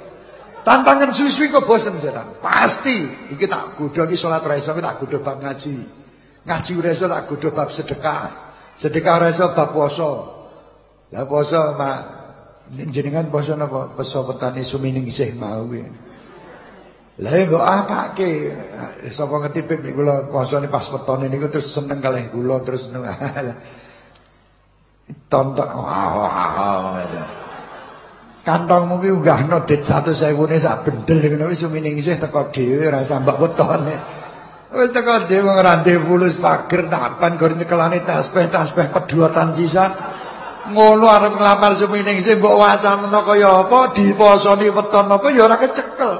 Tantangan suwi kok bosen setan. Pasti iki tak godho iki salat ra iso tak godho bab ngaji. Ngaji ora iso tak godho bab sedekah. Sedekah ora iso bab poso. Lah poso mak poso napa? Poso petani sumining isih mau ya. Lah ya kok apake? Sapa ngerti pip kula posone pas wetone niku terus seneng kalih kula terus tonton wah wah wah Kantongmu ki unggahno dit 100.000 ne sak bendel ngono wis sumining isih teko dhewe ora sambak wetone. Wis teko dhewe wong rande fulus pager tapan gor nyekelane tasbih tasbih pedotan sisa. Ngono arep nglamar sumining isih mbok wacana kaya apa diposoni weton apa ya ora kecekel.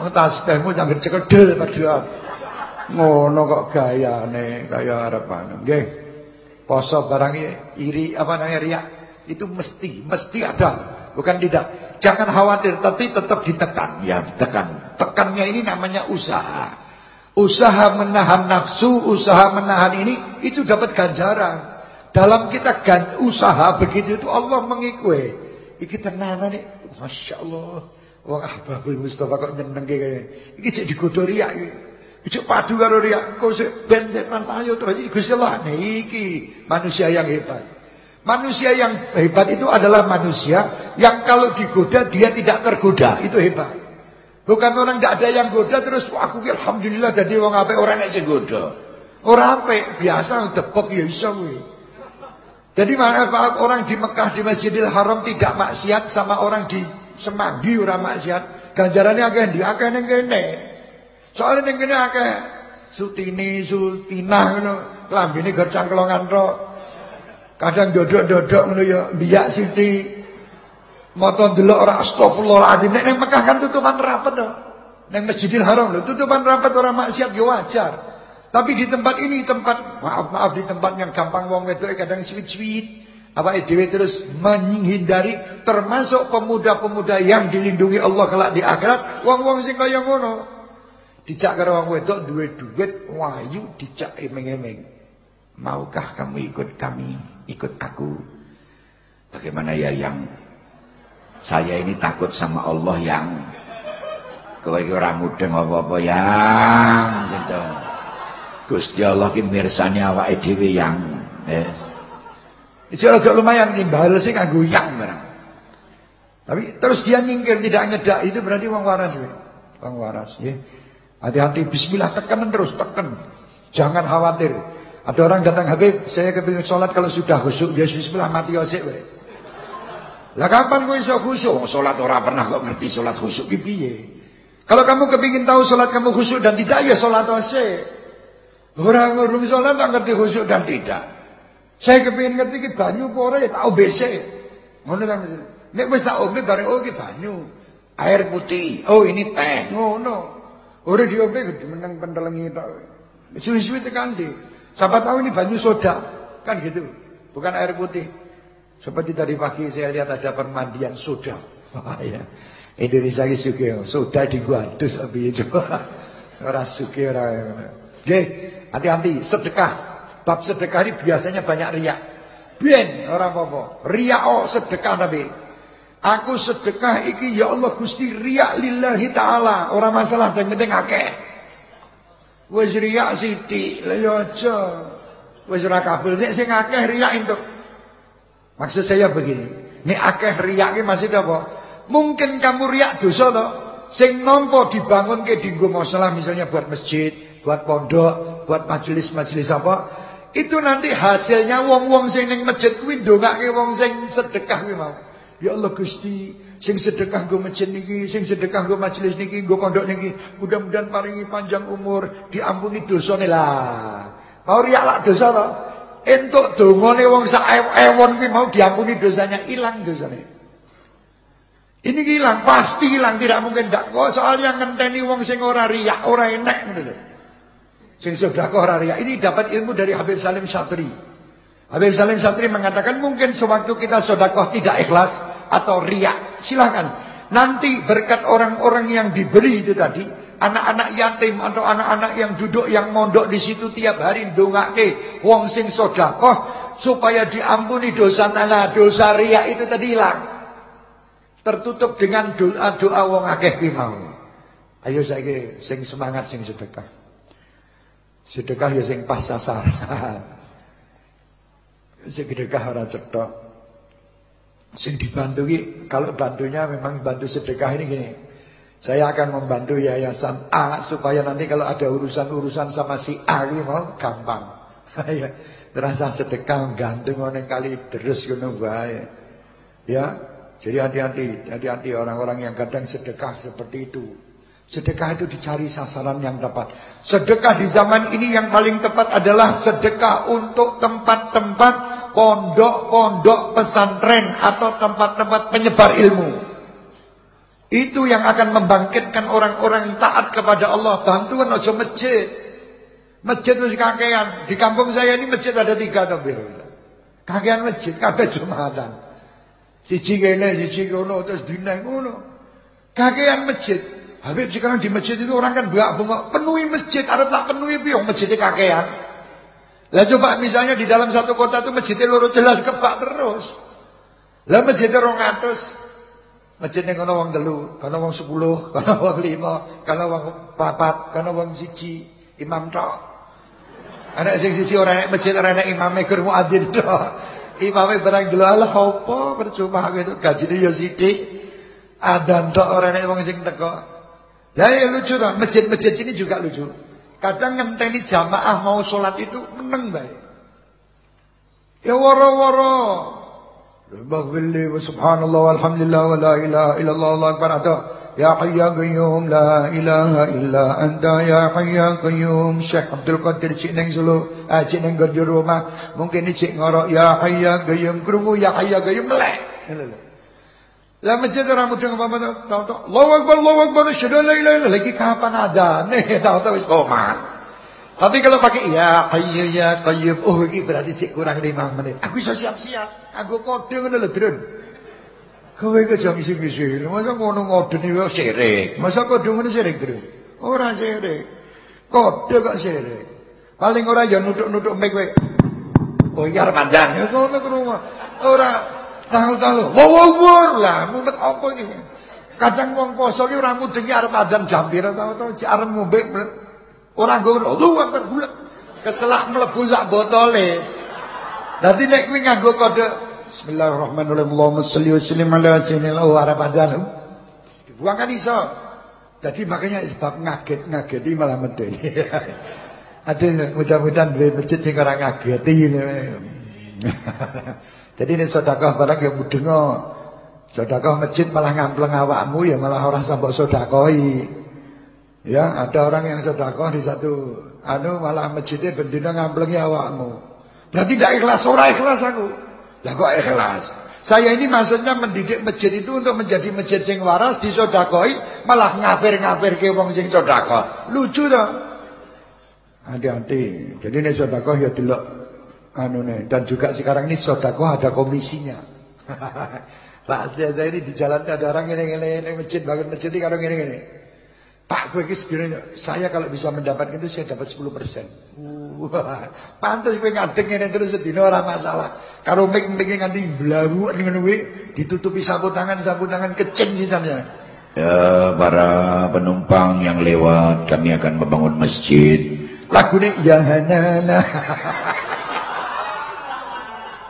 Wong tasbihmu jangan cekel del pedhot. Ngono kok gayane kaya arep nggih. Poso barang iri apa namanya riak itu mesti mesti ada bukan tidak. Jangan khawatir, tapi tetap ditekan. Ya, ditekan. Tekannya ini namanya usaha. Usaha menahan nafsu, usaha menahan ini, itu dapat ganjaran. Dalam kita gan, usaha begitu itu Allah mengikuti. Iki tenanan nih, Masya Allah. Wong Ahbabul Mustafa kok nyeneng kayak Iki cek digodo riak. Cek padu karo riak. Kok sik ben payu terus Gusti Allah. Iki manusia yang hebat. Manusia yang hebat itu adalah manusia yang kalau digoda dia tidak tergoda. Itu hebat. Bukan orang tidak ada yang goda terus aku alhamdulillah jadi wong apik orang nek sing goda. Ora apik, biasa depok ya iso kuwi. Jadi orang di Mekah di Masjidil Haram tidak maksiat sama orang di Semanggi ora maksiat. Ganjarannya akeh ndi? Akeh ning kene. Soale ning kene akeh Sutini, Sutina ngono. Lambene gercang kelongan tok. Kadang dodok-dodok ngono ya biyak Siti. Moto ndelok ora astagfirullahaladzim. Nek ning Mekah kan tutupan rapat to. Ning Masjidil Haram lho tutupan rapat orang maksiat ya wajar. Tapi di tempat ini tempat maaf maaf di tempat yang gampang wong wedok kadang sweet-sweet. Apa dhewe terus menghindari termasuk pemuda-pemuda yang dilindungi Allah kelak di akhirat wong-wong sing kaya ngono. Dijak karo wong wedok duwe duit wayu dijak emeng-emeng. Maukah kamu ikut kami? Ikut aku. Bagaimana ya yang saya ini takut sama Allah yang kowe iki ora mudeng apa-apa yang situ. Gusti Allah ki mirsani awake dhewe yang. Yes. Itu agak lumayan sih kanggo yang barang. Tapi terus dia nyingkir tidak nyedak itu berarti wong waras ya. Wong waras ya. Hati-hati bismillah tekan terus tekan. Jangan khawatir. Ada orang datang Habib, saya kepingin sholat kalau sudah khusyuk, dia bismillah mati osik we. Lah kapan gue iso khusyuk? Sholat orang pernah kok ngerti sholat khusyuk piye? Kalau kamu kepingin tahu sholat kamu khusyuk dan tidak ya sholat osik. Orang ngurung sholat tak ngerti khusyuk dan tidak. Saya kepingin ngerti ki banyu apa ya tahu BC. Ngono kan. Nek wis tak ombe bareng oh ki banyu. Air putih. Oh ini teh. Ngono. Ora diombe meneng pentelengi tok. Suwi-suwi tekan di. Siapa tahu ini banyu soda. Kan gitu. Bukan air putih. Seperti tadi pagi saya lihat ada permandian soda. (laughs) Ya. Indonesia ini suka soda di tapi coba (laughs) orang suka orang. Oke, hati-hati sedekah. Bab sedekah ini biasanya banyak riak. Bien orang apa? Riak oh sedekah tapi. Aku sedekah iki ya Allah Gusti riak lillahi taala. Orang masalah yang penting akeh. Wis riak sithik, lha ya aja. Wis ora kabel nek sing akeh riak entuk. Maksud saya begini, nek akeh riak ki maksud apa? Mungkin kamu riak dosa to. Sing nampa dibangun ke dinggo masalah misalnya buat masjid, buat pondok, buat majelis-majelis apa? Itu nanti hasilnya wong-wong sing ning masjid kuwi ndongake wong sing sedekah kuwi mau. Ya Allah Gusti, sing sedekah go masjid niki, sing sedekah go majelis niki, go pondok niki, mudah-mudahan paringi panjang umur, diampuni dosane lah. Mau riak lak dosa to? Entuk dongane wong sak ewon kuwi mau diampuni dosanya, ilang dosane. Ini hilang, pasti hilang, tidak mungkin tidak. Kok soalnya ngenteni wong sing ora riak, ora enek ngono lho. Sing ora riak. Ini dapat ilmu dari Habib Salim Syatri. Habib Salim Syatri mengatakan mungkin sewaktu kita sedekah tidak ikhlas atau riak, silakan. Nanti berkat orang-orang yang diberi itu tadi, anak-anak yatim atau anak-anak yang duduk yang mondok di situ tiap hari ndongake wong sing sedekah supaya diampuni dosa tanah, dosa riak itu tadi hilang tertutup dengan doa-doa wong akeh ki mau. Ayo saiki sing semangat sing sedekah. Sedekah ya sing pas sasaran. (laughs) sedekah ora cetok. Sing dibantu kalau bantunya memang bantu sedekah ini gini. Saya akan membantu yayasan A supaya nanti kalau ada urusan-urusan sama si A ini mau gampang. (laughs) Terasa sedekah gantung orang kali terus ngono wae. Ya, jadi hati-hati, hati-hati orang-orang yang kadang sedekah seperti itu. Sedekah itu dicari sasaran yang tepat. Sedekah di zaman ini yang paling tepat adalah sedekah untuk tempat-tempat pondok-pondok pesantren atau tempat-tempat penyebar ilmu. Itu yang akan membangkitkan orang-orang taat kepada Allah. Bantuan ojo masjid. Masjid itu kakean. Di kampung saya ini masjid ada tiga. Kakean masjid, kabeh Jumatan. Siji kene, siji kono, terus dina ngono. Kakean masjid. Habib sekarang di masjid itu orang kan banyak bunga penuhi masjid, ada tak penuhi piye masjidnya kakean. Lah coba misalnya di dalam satu kota itu masjidnya loro jelas kebak terus. Lah masjidnya 200. Masjid yang kono wong telu, kono wong 10, (laughs) kono wong 5, kono wong 4, kono wong siji, imam tok. Anak sing siji ora nek masjid ora nek imame gur muadzin. (laughs) Imamnya barang dulu Allah apa percuma gitu gajine ya sithik. Adzan tok ora nek wong sing teko. Ya ya lucu dong, masjid-masjid ini juga lucu. Kadang ngenteni jamaah mau sholat itu meneng bae. Ya woro-woro. Baghfirli wa subhanallah walhamdulillah wa la ilaha illallah Allahu akbar Ya Hayya Qayyum La ilaha illa anta. Ya Hayya Qayyum Syekh Abdul Qadir Cik Neng Sulu. Ah, Cik Neng Gerjo Rumah. Mungkin ini Cik ngorok. Ya Hayya Qayyum Kerungu Ya Hayya Qayyum Melek Lah masjid orang muda ngapa tahu tahu Allahu Akbar Allahu Akbar Asyhadu la ilaha illallah lagi kapan ada nih (laughs) tahu tahu wis komat tapi kalau pakai ya hayya ya qayyum oh ini berarti cik kurang 5 menit aku iso siap-siap aku kode ngono lho Drun Kowe iki aja ngisi-ngisi. Masa ngono ngodeni wae sirik. Masa kode ngono sirik, Tru? Ora sirik. Kode kok sirik. Paling ora ya nutuk-nutuk mik kowe. Oh iya panjang. Ya ngono krungu. Ora tahu-tahu. Wow wow lah, mumet apa iki? Kadang wong poso ki ora mudengi arep padang jambir tahu-tahu cek arep ngombe ora nggo lu apa bulet. Keselak mlebu sak botole. Dadi nek kuwi nganggo kode Bismillahirrahmanirrahim. Allahumma salli wa sallim ala sayyidina wa rabbana. Dibuang kan iso. Jadi makanya sebab ngaget-ngageti malah medeni. (laughs) Ada mudah-mudahan duwe masjid sing ora ngageti. (laughs) Jadi ini sedekah barang yang mudengo. Sedekah masjid malah ngampleng awakmu ya malah ora sambok sedekahi. Ya, ada orang yang sedekah di satu anu malah masjidnya bendina ngamplengi awakmu. Berarti tidak ikhlas, ora ikhlas aku. Lah kok ikhlas? Saya ini maksudnya mendidik masjid itu untuk menjadi masjid sing waras disodakoi malah ngafir-ngafir ke wong sing sodako. Lucu toh? Hati-hati. Jadi ini sodako ya delok anu nih. Dan juga sekarang ini sodako ada komisinya. (laughs) Pak saya ini di jalan ada orang ini ini masjid bangun masjid ini kalau ini ini. Pak gue sekiranya saya kalau bisa mendapatkan itu saya dapat 10 persen. Wah, (laughs) pantas kowe ngadeg ngene terus sedina ora masalah. Karo mik-mik nganti blawu ngene kuwi ditutupi sapu tangan sapu tangan kecing sisanya. Ya, para penumpang yang lewat kami akan membangun masjid. Lagune ya hanana. (laughs)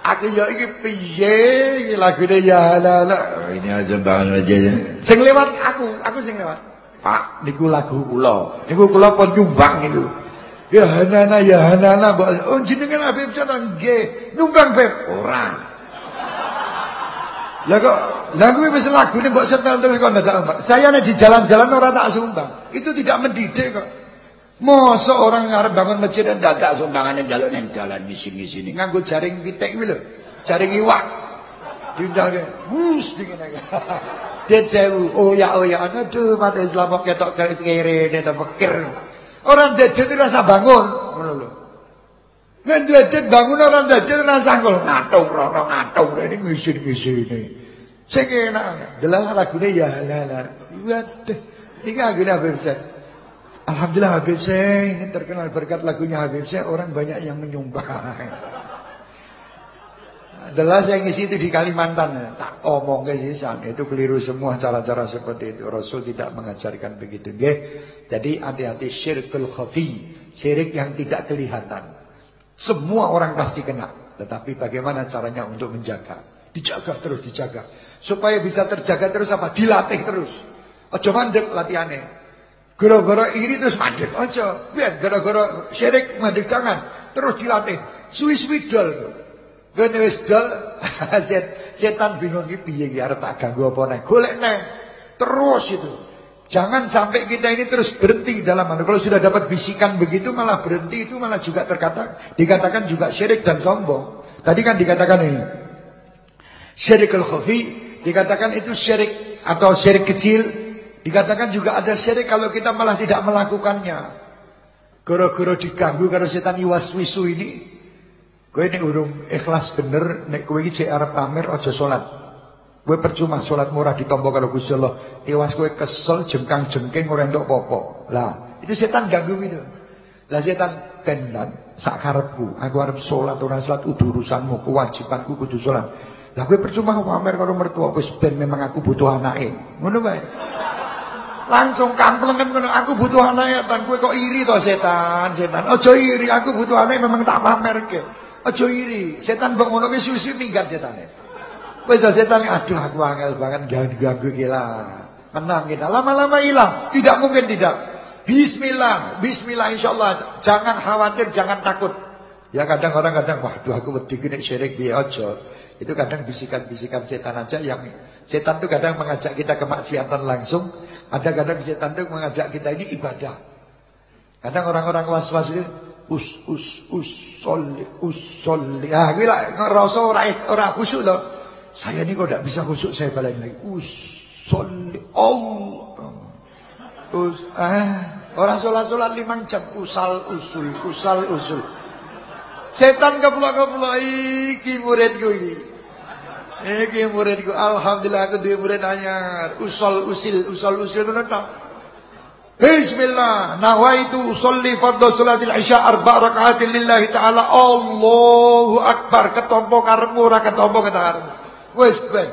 Aku ya iki piye iki lagune ya hanana. Oh, ini aja bangun masjid. Sing lewat aku, aku sing lewat. Pak, niku lagu kula. Niku kula pun nyumbang niku. Ya hanana ya hanana mbok oh jenengan Habib Sultan nggih numbang Beb ora. Lah kok kuwi wis lagune mbok setel terus kok ndak Saya nek di jalan-jalan ora tak sumbang. Itu tidak mendidik kok. Mosok orang ngarep bangun masjid dan dadak sumbangane njaluk ning dalan ngisi-ngisi nganggo jaring pitik lho. Jaring iwak. Diunjalke, wus. (laughs) Det sewu, oh ya oh ya, aduh mati Islam kok ketok kiri ini tak pikir. Orang dedet itu rasa bangun, lho. Nek dedet bangun orang dedet rasa ngol ngatung rono ngatung ini ngisi-ngisi ini. Sing enak, delala lagune ya lala. Waduh, iki lagune Habib Syekh. Alhamdulillah Habib Syekh ini terkenal berkat lagunya Habib Syekh orang banyak yang menyumbang. Adalah saya ngisi itu di Kalimantan. Tak omong ke sisan. Itu keliru semua cara-cara seperti itu. Rasul tidak mengajarkan begitu. Nggih. Jadi hati-hati syirkul khafi. Syirik yang tidak kelihatan. Semua orang pasti kena. Tetapi bagaimana caranya untuk menjaga? Dijaga terus, dijaga. Supaya bisa terjaga terus apa? Dilatih terus. Ojo mandek latihannya. Gara-gara iri terus mandek. Ojo. Biar gara-gara syirik mandek jangan. Terus dilatih. Suwi-suwi dol. Kene wis dol, (laughs) setan bingung iki piye arep tak ganggu apa nek. Golek nek. Terus itu. Jangan sampai kita ini terus berhenti dalam hal. Kalau sudah dapat bisikan begitu malah berhenti itu malah juga terkata dikatakan juga syirik dan sombong. Tadi kan dikatakan ini. Syirikul khafi dikatakan itu syirik atau syirik kecil. Dikatakan juga ada syirik kalau kita malah tidak melakukannya. Goro-goro diganggu kalau setan iwas-wisu ini Kowe nek urung ikhlas bener nek kowe iki jek pamer aja salat. Kowe percuma salat murah ditampa karo Gusti Allah. Tiwas kowe kesel jengkang-jengking ora entuk apa-apa. Lah, itu setan ganggu gitu. Lah setan tendan sak karepku. Aku arep salat ora salat kudu urusanmu, kewajibanku kudu salat. Lah kowe percuma pamer karo mertua wis ben memang aku butuh anake. Ngono wae. Langsung kampleng kan ngono, aku butuh anake tan kowe kok iri to setan, setan. Aja iri, aku butuh anake memang tak pamerke. Aja iri. Setan mbok ngono wis suwi minggat setane. Wis setan aduh aku angel banget ganggu-ganggu gila. Menang kita. Lama-lama hilang. Tidak mungkin tidak. Bismillah, bismillah insyaallah. Jangan khawatir, jangan takut. Ya kadang orang kadang waduh aku wedi nek syirik piye aja. Itu kadang bisikan-bisikan setan aja yang setan itu kadang mengajak kita kemaksiatan langsung, ada kadang setan itu mengajak kita ini ibadah. Kadang orang-orang was-was itu us us us solli us solli. Ah kuwi lak ngrasa ora ora khusyuk lho. Saya ini kok tidak bisa khusyuk saya balik lagi. Us solli Allah. Us ah orang salat-salat limang jam usal usul usal usul. Setan kepula-kepula iki muridku iki. Iki muridku alhamdulillah aku duwe murid anyar. Usal usil usal usil ngono tok. Bismillah, nawaitu usolli fardhu salatil isya arba rakaatin lillahi taala. Allahu akbar, ketompo karepmu ora ketompo kata karepmu. Wis ben.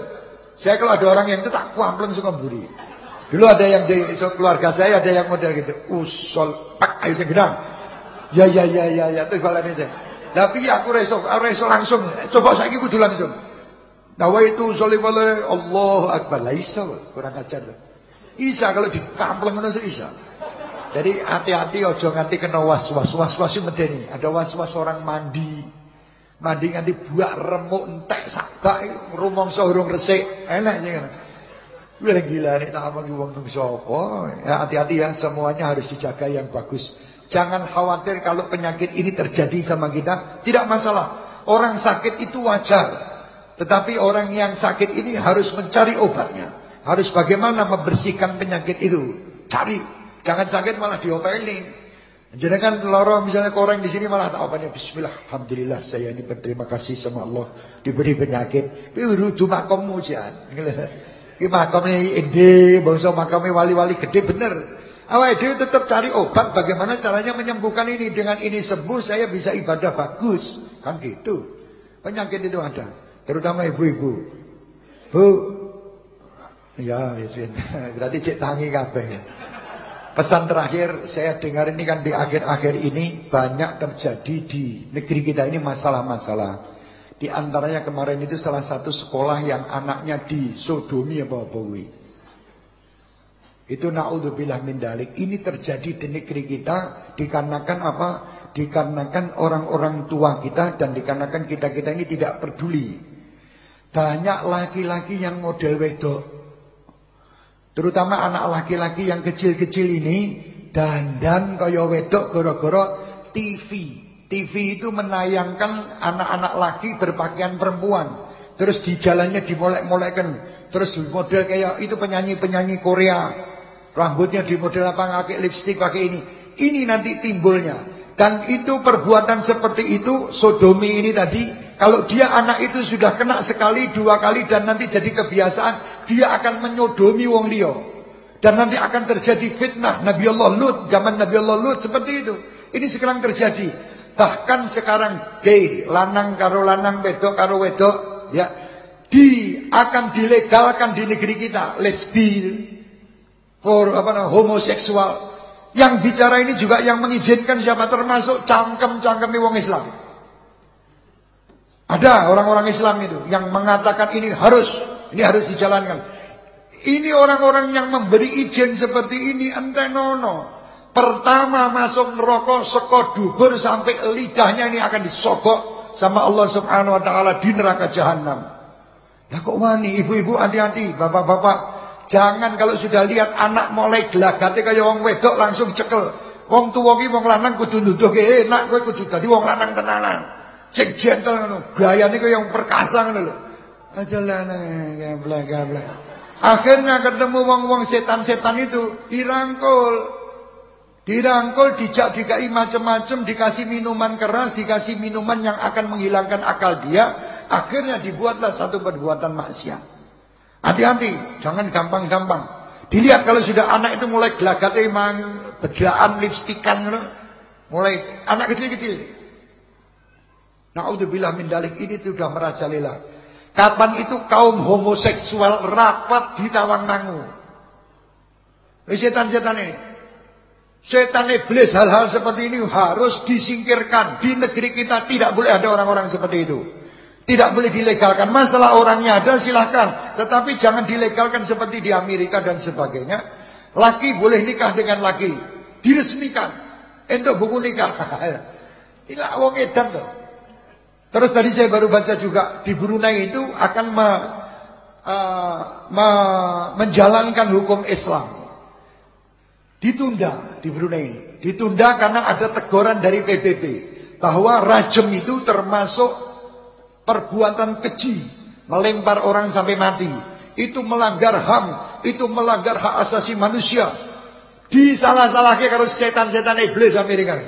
Saya kalau ada orang yang itu tak kuampleng suka buri. Dulu ada yang di keluarga saya ada yang model gitu. Usol pak ayo sing gedang. Ya ya ya ya ya itu balane saya. Tapi aku reso reso langsung. Coba saiki kudu langsung. Nawaitu usolli fardhu Allahu akbar. Lah iso kurang ajar tuh. Isa kalau di kampung ngono isa. Jadi hati-hati ojo nganti kena was-was. Was-was medeni. Ada was-was orang mandi. Mandi nganti buak remuk entek sabak rumangsa urung resik. Enak kan. Wih gila nih tak apa wong. Ya hati-hati ya semuanya harus dijaga yang bagus. Jangan khawatir kalau penyakit ini terjadi sama kita, tidak masalah. Orang sakit itu wajar. Tetapi orang yang sakit ini harus mencari obatnya. Harus bagaimana membersihkan penyakit itu. Cari. Jangan sakit malah diopeni. Jadi kan loro misalnya orang di sini malah tak openi. Bismillah. Alhamdulillah saya ini berterima kasih sama Allah. Diberi penyakit. (laughs) Ini rudu makammu jangan. Ini makamnya ide. Bangsa makamnya wali-wali gede bener. Awal itu tetap cari obat bagaimana caranya menyembuhkan ini. Dengan ini sembuh saya bisa ibadah bagus. Kan gitu. Penyakit itu ada. Terutama ibu-ibu. Bu, Ya, wis (laughs) Berarti cek tangi kabeh. Pesan terakhir saya dengar ini kan di akhir-akhir ini banyak terjadi di negeri kita ini masalah-masalah. Di antaranya kemarin itu salah satu sekolah yang anaknya disodomi apa apa Itu naudzubillah min dalik. Ini terjadi di negeri kita dikarenakan apa? Dikarenakan orang-orang tua kita dan dikarenakan kita-kita ini tidak peduli. Banyak laki-laki yang model wedok Terutama anak laki-laki yang kecil-kecil ini dandan kaya wedok gara-gara TV. TV itu menayangkan anak-anak laki berpakaian perempuan. Terus di jalannya dimolek-molekkan. Terus model kayak itu penyanyi-penyanyi Korea. Rambutnya di model apa pakai lipstick pakai ini. Ini nanti timbulnya. Dan itu perbuatan seperti itu sodomi ini tadi kalau dia anak itu sudah kena sekali, dua kali dan nanti jadi kebiasaan, dia akan menyodomi wong liya. Dan nanti akan terjadi fitnah Nabi Allah Lut, zaman Nabi Allah Lut seperti itu. Ini sekarang terjadi. Bahkan sekarang gay, lanang karo lanang, wedok karo wedok, ya, di akan dilegalkan di negeri kita lesbi, for apa namanya homoseksual. Yang bicara ini juga yang mengizinkan siapa termasuk cangkem-cangkem wong Islam. Ada orang-orang Islam itu yang mengatakan ini harus, ini harus dijalankan. Ini orang-orang yang memberi izin seperti ini ente nono. Pertama masuk neraka seko dubur sampai lidahnya ini akan disogok sama Allah Subhanahu wa taala di neraka jahanam. Ya kok wani ibu-ibu hati-hati, bapak-bapak jangan kalau sudah lihat anak mulai gelagate kaya wong wedok langsung cekel. Wong tuwa ki wong lanang kudu nuduhke enak kowe kudu dadi wong lanang tenanan. Cek gentle ngono, gayane kaya wong perkasa ngono lho. Aja lanang gablak-gablak. Akhirnya ketemu wong-wong setan-setan itu dirangkul. Dirangkul, dijak dikai macam-macam, dikasih minuman keras, dikasih minuman yang akan menghilangkan akal dia. Akhirnya dibuatlah satu perbuatan maksiat. Hati-hati, jangan gampang-gampang. Dilihat kalau sudah anak itu mulai gelagat emang bedaan lipstikan mulai anak kecil-kecil. Naudzubillah min dalik ini sudah merajalela. Kapan itu kaum homoseksual rapat di Tawangmangu? Setan-setan ini. Setan iblis hal-hal seperti ini harus disingkirkan. Di negeri kita tidak boleh ada orang-orang seperti itu. Tidak boleh dilegalkan. Masalah orangnya ada silahkan. Tetapi jangan dilegalkan seperti di Amerika dan sebagainya. Laki boleh nikah dengan laki. Diresmikan. Untuk buku nikah. (laughs) Ini wong edan tuh. Terus tadi saya baru baca juga. Di Brunei itu akan me, uh, me, menjalankan hukum Islam. Ditunda di Brunei ini. Ditunda karena ada teguran dari PBB. Bahwa rajem itu termasuk perbuatan keji. Melempar orang sampai mati. Itu melanggar HAM. Itu melanggar hak asasi manusia. Disalah-salahnya kalau setan-setan iblis Amerika.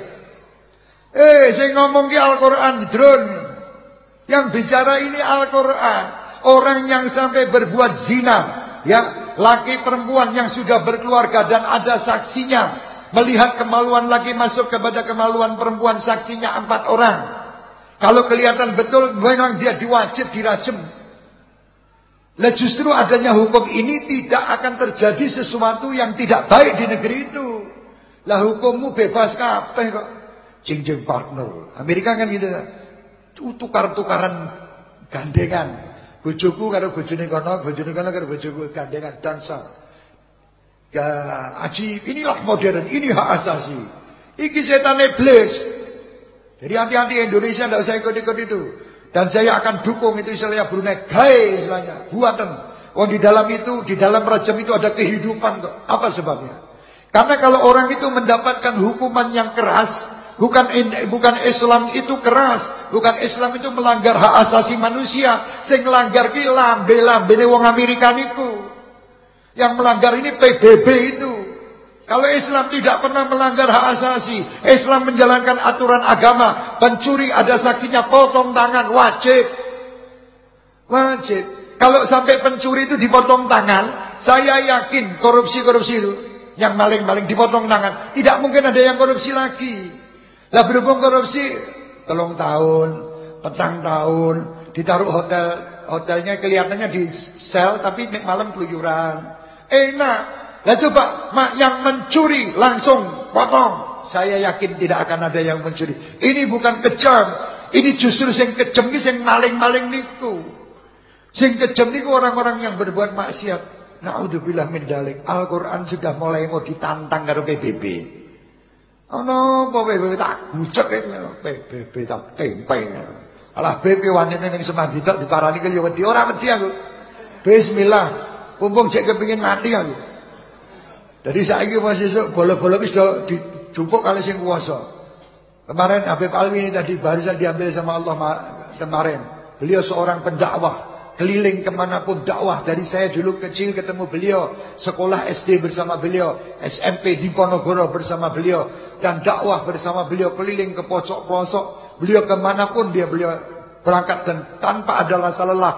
Eh, saya ngomong ke Al-Quran drone. Yang bicara ini Al-Quran. Orang yang sampai berbuat zina. Ya, laki perempuan yang sudah berkeluarga dan ada saksinya melihat kemaluan laki masuk kepada kemaluan perempuan saksinya empat orang. Kalau kelihatan betul memang dia diwajib dirajem. Lah justru adanya hukum ini tidak akan terjadi sesuatu yang tidak baik di negeri itu. Lah hukummu bebas kabeh kok. Jingjing partner. Amerika kan gitu. Tukar-tukaran gandengan. Bojoku karo bojone kono, bojone kono karo bojoku gandengan dansa. Ya, aji, inilah modern, ini hak asasi. Iki setan iblis. Jadi hati-hati Indonesia tidak usah ikut-ikut itu. Dan saya akan dukung itu istilahnya Brunei gay istilahnya. Buatan. Oh di dalam itu, di dalam rajam itu ada kehidupan kok. Apa sebabnya? Karena kalau orang itu mendapatkan hukuman yang keras, Bukan bukan Islam itu keras, bukan Islam itu melanggar hak asasi manusia. Sing melanggar ki lambe-lambene wong Amerika niku. Yang melanggar ini PBB itu. Kalau Islam tidak pernah melanggar hak asasi, Islam menjalankan aturan agama, pencuri ada saksinya potong tangan wajib. Wajib. Kalau sampai pencuri itu dipotong tangan, saya yakin korupsi-korupsi itu yang maling-maling dipotong tangan, tidak mungkin ada yang korupsi lagi. Lah berhubung korupsi telung tahun, petang tahun, ditaruh hotel, hotelnya kelihatannya di sel tapi malam keluyuran. Enak. Lah coba mak yang mencuri langsung potong. Saya yakin tidak akan ada yang mencuri. Ini bukan kejam. Ini justru sing kejam ini sing maling-maling niku. Sing kejam niku orang-orang yang berbuat maksiat. Naudzubillah min dalik. Al-Qur'an sudah mulai mau ditantang karo PBB. Ana apa PBB tak gucek PBB tak tempe. Alah BP wanine ning semandi tok diparani ke yo wedi ora wedi aku. Bismillah. Mumpung cek kepengin mati aku. Jadi saiki masih sesuk bola-bola wis dijupuk kali sing kuwasa. Kemarin Habib Alwi ini tadi baru saja diambil sama Allah kemarin. Beliau seorang pendakwah keliling ke mana pun dakwah dari saya dulu kecil ketemu beliau, sekolah SD bersama beliau, SMP di Ponorogo bersama beliau, dan dakwah bersama beliau keliling ke pojok-pojok, beliau ke mana pun dia beliau berangkat dan tanpa ada rasa lelah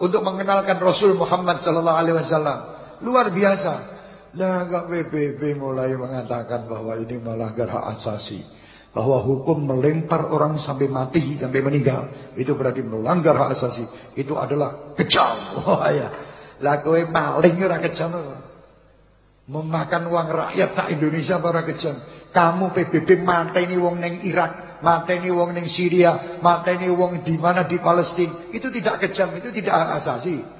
untuk mengenalkan Rasul Muhammad Sallallahu Alaihi Wasallam. Luar biasa. Nah, PBB mulai mengatakan bahwa ini melanggar hak asasi. Bahwa hukum melempar orang sampai mati sampai meninggal. Itu berarti melanggar hak asasi. Itu adalah kejam. Wah (laughs) ya lah kowe maling ora kejam. Memakan uang rakyat sa Indonesia para kejam? Kamu PBB mateni wong neng Irak mateni wong neng Syria mateni wong di mana di Palestina. Itu tidak kejam itu tidak hak asasi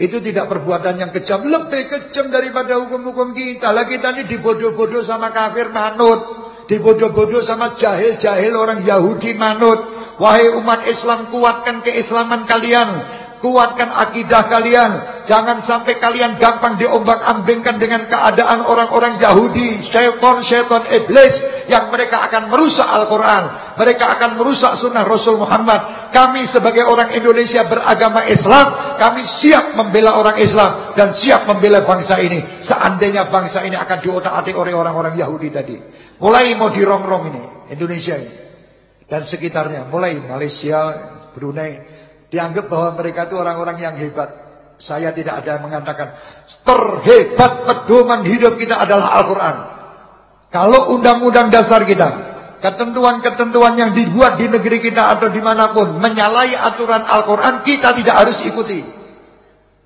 itu tidak perbuatan yang kejam lebih kejam daripada hukum-hukum kita lah kita ini dibodoh-bodoh sama kafir manut dibodoh-bodoh sama jahil-jahil orang Yahudi manut. Wahai umat Islam kuatkan keislaman kalian. Kuatkan akidah kalian. Jangan sampai kalian gampang diombang-ambingkan dengan keadaan orang-orang Yahudi. Syaitan-syaitan iblis. Yang mereka akan merusak Al-Quran. Mereka akan merusak sunnah Rasul Muhammad. Kami sebagai orang Indonesia beragama Islam. Kami siap membela orang Islam. Dan siap membela bangsa ini. Seandainya bangsa ini akan diotak-atik oleh orang-orang Yahudi tadi. Mulai mau dirongrong ini. Indonesia ini. Dan sekitarnya. Mulai Malaysia, Brunei. Dianggap bahwa mereka itu orang-orang yang hebat. Saya tidak ada yang mengatakan terhebat pedoman hidup kita adalah Al-Quran. Kalau undang-undang dasar kita, ketentuan-ketentuan yang dibuat di negeri kita atau di mana pun menyalahi aturan Al-Quran, kita tidak harus ikuti.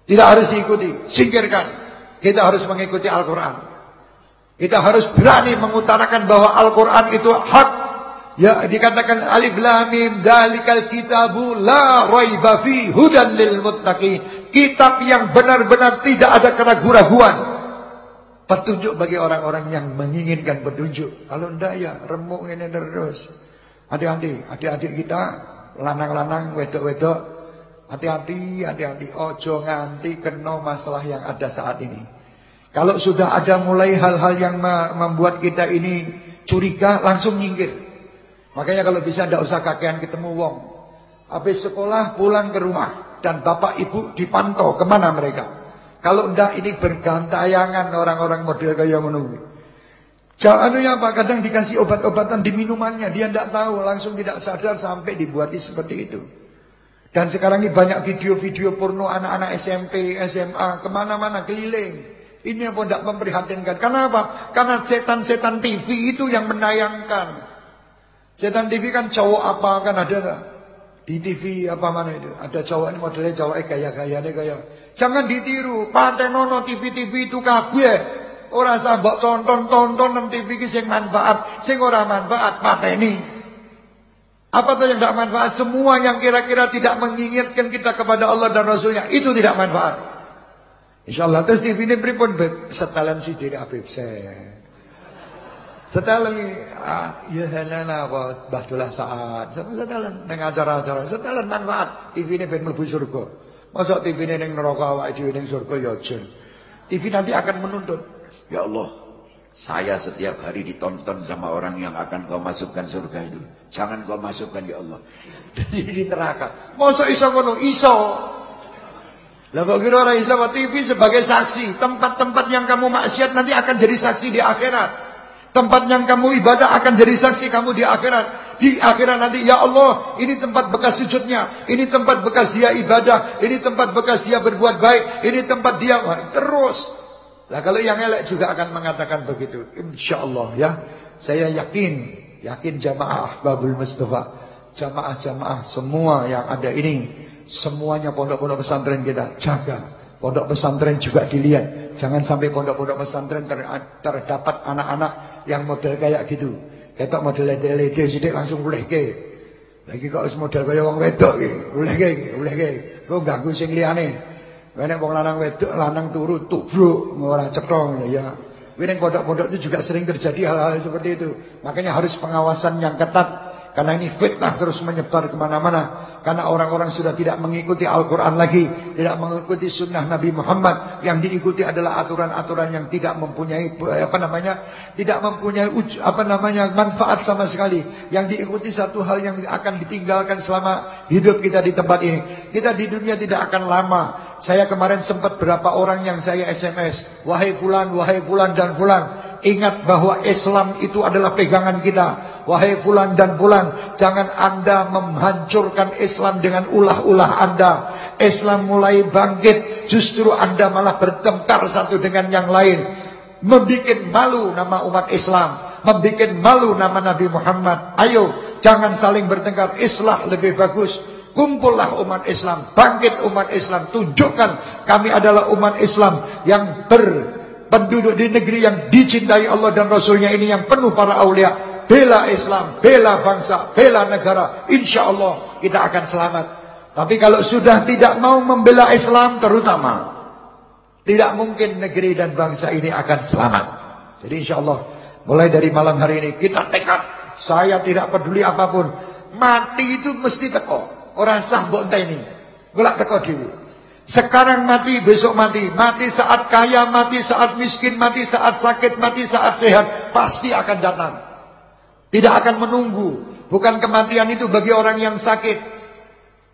Tidak harus ikuti, singkirkan. Kita harus mengikuti Al-Quran. Kita harus berani mengutarakan bahwa Al-Quran itu hak Ya dikatakan alif lam mim dalikal kitabu la raiba fi hudan lil muttaqin. Kitab yang benar-benar tidak ada keraguan-raguan. Petunjuk bagi orang-orang yang menginginkan petunjuk. Kalau ndak ya remuk ini terus. Hati-hati, adik-adik kita lanang-lanang wedok-wedok hati-hati, hati-hati ojo nganti kena masalah yang ada saat ini. Kalau sudah ada mulai hal-hal yang membuat kita ini curiga, langsung nyingkir. Makanya kalau bisa tidak usah kakean ketemu wong. Habis sekolah pulang ke rumah dan bapak ibu dipantau ke mana mereka. Kalau ndak ini bergantayangan orang-orang model kayak menunggu. Jangan ya apa kadang dikasih obat-obatan di minumannya dia tidak tahu langsung tidak sadar sampai dibuati seperti itu. Dan sekarang ini banyak video-video porno anak-anak SMP, SMA ke mana-mana keliling. Ini apa tidak memprihatinkan? Karena apa? Karena setan-setan TV itu yang menayangkan. Setan TV kan cowok apa kan ada gak? Di TV apa mana itu? Ada cowok ini modelnya cowok eh gaya-gaya nih gaya. Jangan ditiru. Pantai nono TV-TV itu kabeh. Orang sabak tonton-tonton nang TV ki sing manfaat, sing ora manfaat pateni. Apa tuh yang tidak manfaat? Semua yang kira-kira tidak mengingatkan kita kepada Allah dan Rasulnya itu tidak manfaat. Insyaallah terus TV ini pripun setelan sidik Habib saya. Setelan ah, ya helena apa bahtulah saat. Sama setelan neng acara-acara. Setelan manfaat. TV ini ben mlebu surga. Masa TV ini neng neraka awak dhewe ning surga ya. TV nanti akan menuntut. Ya Allah, saya setiap hari ditonton sama orang yang akan kau masukkan surga itu. Jangan kau masukkan ya Allah. (laughs) Jadi di neraka. Masa iso ngono? Iso. Lah kok kira orang iso TV sebagai saksi, tempat-tempat yang kamu maksiat nanti akan jadi saksi di akhirat. Tempat yang kamu ibadah akan jadi saksi kamu di akhirat. Di akhirat nanti, ya Allah, ini tempat bekas sujudnya. Ini tempat bekas dia ibadah. Ini tempat bekas dia berbuat baik. Ini tempat dia, terus. Lah kalau yang elek juga akan mengatakan begitu. Insya Allah ya. Saya yakin, yakin jamaah Babul Mustafa. Jamaah-jamaah semua yang ada ini. Semuanya pondok-pondok pesantren kita jaga. Pondok pesantren juga dilihat. Jangan sampai pondok-pondok pesantren ter terdapat anak-anak yang model kayak gitu. Ketok model LED sidik langsung ke. Lagi kok model kaya wong wedok iki, ulehke iki, ulehke. Kok ganggu sing liyane. Nek wong lanang wedok lanang turu tubruk ora cetha ya. Kuwi ning pondok-pondok itu juga sering terjadi hal-hal seperti itu. Makanya harus pengawasan yang ketat Karena ini fitnah terus menyebar ke mana-mana. Karena orang-orang sudah tidak mengikuti Al-Quran lagi. Tidak mengikuti sunnah Nabi Muhammad. Yang diikuti adalah aturan-aturan yang tidak mempunyai apa namanya, tidak mempunyai apa namanya manfaat sama sekali. Yang diikuti satu hal yang akan ditinggalkan selama hidup kita di tempat ini. Kita di dunia tidak akan lama. Saya kemarin sempat berapa orang yang saya SMS. Wahai fulan, wahai fulan dan fulan. Ingat bahwa Islam itu adalah pegangan kita. Wahai fulan dan fulan, jangan anda menghancurkan Islam dengan ulah-ulah anda. Islam mulai bangkit, justru anda malah bertengkar satu dengan yang lain. Membikin malu nama umat Islam. Membikin malu nama Nabi Muhammad. Ayo, jangan saling bertengkar. Islah lebih bagus. Kumpullah umat Islam, bangkit umat Islam, tunjukkan kami adalah umat Islam yang ber penduduk di negeri yang dicintai Allah dan Rasulnya ini yang penuh para awliya. Bela Islam, bela bangsa, bela negara. Insya Allah kita akan selamat. Tapi kalau sudah tidak mau membela Islam terutama. Tidak mungkin negeri dan bangsa ini akan selamat. Jadi insya Allah mulai dari malam hari ini kita tekad. Saya tidak peduli apa pun. Mati itu mesti teko. Orang sah mbok ini. Golak teko dhewe. Sekarang mati, besok mati. Mati saat kaya, mati saat miskin, mati saat sakit, mati saat sehat. Pasti akan datang. Tidak akan menunggu. Bukan kematian itu bagi orang yang sakit.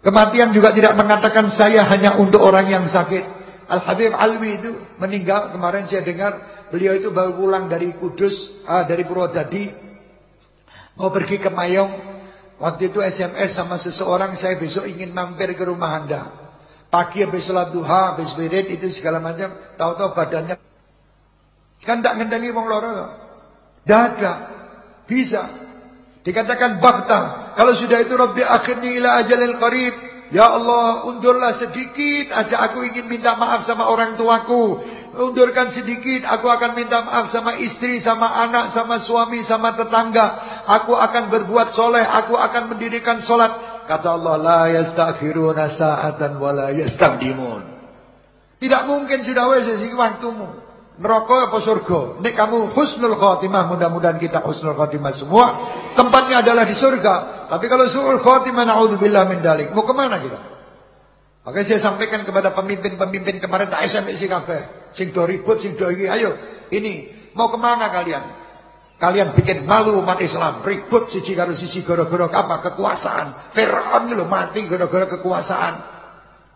Kematian juga tidak mengatakan saya hanya untuk orang yang sakit. Al-Habib Alwi itu meninggal. Kemarin saya dengar beliau itu baru pulang dari Kudus, ah, dari Purwodadi. Mau pergi ke Mayong. Waktu itu SMS sama seseorang, saya besok ingin mampir ke rumah anda. Pagi habis sholat duha, habis wirid itu segala macam, tahu-tahu badannya kan tak ngendengi wong loro. Dada bisa. Dikatakan bakta. Kalau sudah itu Rabbi akhirnya ila ajalil qarib. Ya Allah, undurlah sedikit aja aku ingin minta maaf sama orang tuaku. Undurkan sedikit, aku akan minta maaf sama istri, sama anak, sama suami, sama tetangga. Aku akan berbuat soleh, aku akan mendirikan solat. Kata Allah, la yastaghfiruna sa'atan wa la yastaqdimun. Tidak mungkin sudah wes waktumu. Neraka apa surga? Nek kamu husnul khotimah, mudah-mudahan kita husnul khotimah semua. Tempatnya adalah di surga. Tapi kalau suul khotimah, naudzubillah min dalik. Mau ke mana kita? Makanya saya sampaikan kepada pemimpin-pemimpin kemarin tak SMS kafe. Sing do ribut, sing do iki, ayo. Ini mau ke mana kalian? Kalian bikin malu umat Islam. Ribut siji karo siji gara-gara apa? Kekuasaan. Fir'aun lho mati gara-gara kekuasaan.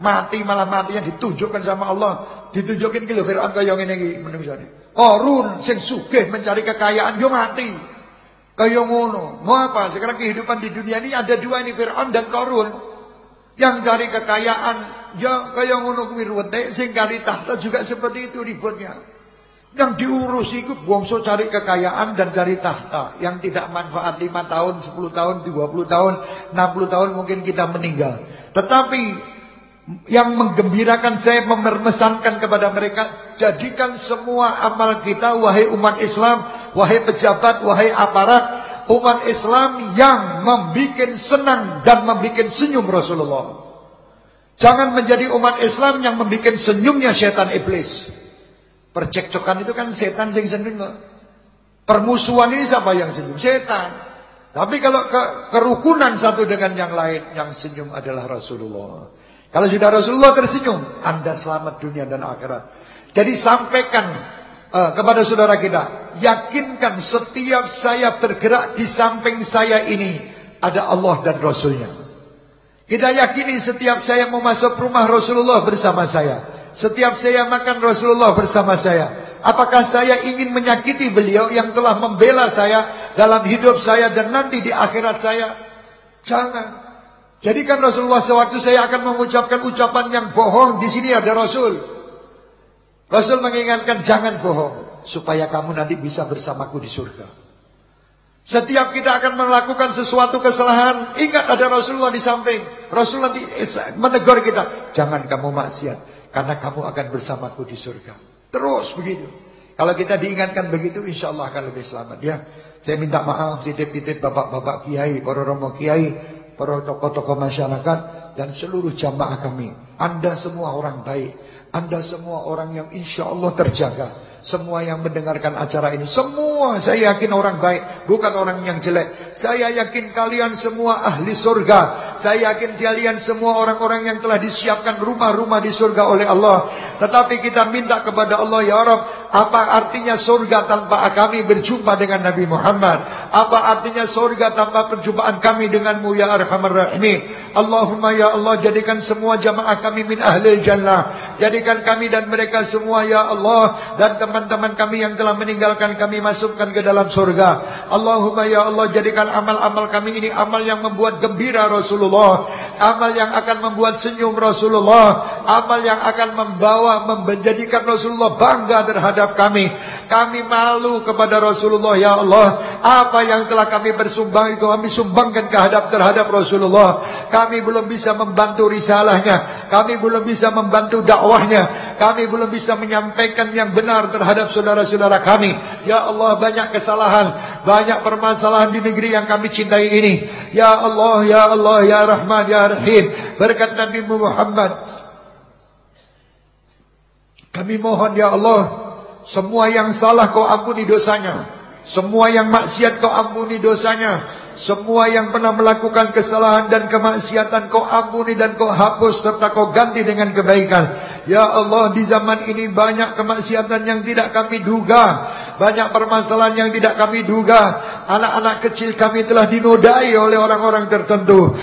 Mati malah matinya ditunjukkan sama Allah. Ditunjukin ki lho Fir'aun kaya ngene iki menungsane. Korun sing mencari kekayaan yo mati. Kaya ngono. Mau apa? Sekarang kehidupan di dunia ini ada dua ini Fir'aun dan Korun. Yang cari kekayaan ya kaya ngono kuwi ruwete, sing cari tahta juga seperti itu ributnya. Yang diurus itu bongso cari kekayaan dan cari tahta. Yang tidak manfaat 5 tahun, 10 tahun, 20 tahun, 60 tahun mungkin kita meninggal. Tetapi yang menggembirakan saya memesankan kepada mereka. Jadikan semua amal kita wahai umat Islam, wahai pejabat, wahai aparat. Umat Islam yang membuat senang dan membuat senyum Rasulullah. Jangan menjadi umat Islam yang membuat senyumnya syaitan iblis. Percekcokan itu kan setan sing senyum kok. Permusuhan ini siapa yang senyum? Setan. Tapi kalau ke, kerukunan satu dengan yang lain, yang senyum adalah Rasulullah. Kalau sudah Rasulullah tersenyum, Anda selamat dunia dan akhirat. Jadi sampaikan uh, kepada saudara kita, yakinkan setiap saya bergerak di samping saya ini ada Allah dan Rasulnya. Kita yakini setiap saya mau masuk rumah Rasulullah bersama saya. Setiap saya makan Rasulullah bersama saya. Apakah saya ingin menyakiti beliau yang telah membela saya dalam hidup saya dan nanti di akhirat saya? Jangan. Jadikan Rasulullah sewaktu saya akan mengucapkan ucapan yang bohong. Di sini ada Rasul. Rasul mengingatkan jangan bohong. Supaya kamu nanti bisa bersamaku di surga. Setiap kita akan melakukan sesuatu kesalahan. Ingat ada Rasulullah di samping. Rasul nanti menegur kita. Jangan kamu maksiat. Karena kamu akan bersamaku di surga. Terus begitu. Kalau kita diingatkan begitu, insya Allah akan lebih selamat. Ya, saya minta maaf titip-titip bapak-bapak kiai, para romo kiai, para tokoh-tokoh masyarakat. dan seluruh jamaah kami. Anda semua orang baik. Anda semua orang yang insya Allah terjaga. Semua yang mendengarkan acara ini. Semua saya yakin orang baik Bukan orang yang jelek. Saya yakin kalian semua ahli surga. Saya yakin kalian semua orang-orang yang telah disiapkan rumah-rumah di surga oleh Allah. Tetapi kita minta kepada Allah Ya Rabb Apa artinya surga tanpa kami berjumpa dengan Nabi Muhammad? Apa artinya surga tanpa perjumpaan kami denganmu Ya Arhamar Rahimin? Allahumma Ya Allah jadikan semua jamaah kami min ahli jannah. Jadikan kami dan mereka semua Ya Allah Dan teman teman-teman kami yang telah meninggalkan kami masukkan ke dalam surga. Allahumma ya Allah jadikan amal-amal kami ini amal yang membuat gembira Rasulullah, amal yang akan membuat senyum Rasulullah, amal yang akan membawa menjadikan Rasulullah bangga terhadap kami. Kami malu kepada Rasulullah ya Allah. Apa yang telah kami bersumbang itu kami sumbangkan kehadap terhadap Rasulullah. Kami belum bisa membantu risalahnya. Kami belum bisa membantu dakwahnya. Kami belum bisa menyampaikan yang benar terhadap saudara-saudara kami. Ya Allah banyak kesalahan, banyak permasalahan di negeri yang kami cintai ini. Ya Allah, Ya Allah, Ya Rahman, Ya Rahim. Berkat Nabi Muhammad. Kami mohon Ya Allah, semua yang salah kau ampuni dosanya. Semua yang maksiat kau ampuni dosanya. Semua yang pernah melakukan kesalahan dan kemaksiatan kau ampuni dan kau hapus serta kau ganti dengan kebaikan. Ya Allah di zaman ini banyak kemaksiatan yang tidak kami duga. Banyak permasalahan yang tidak kami duga. Anak-anak kecil kami telah dinodai oleh orang-orang tertentu.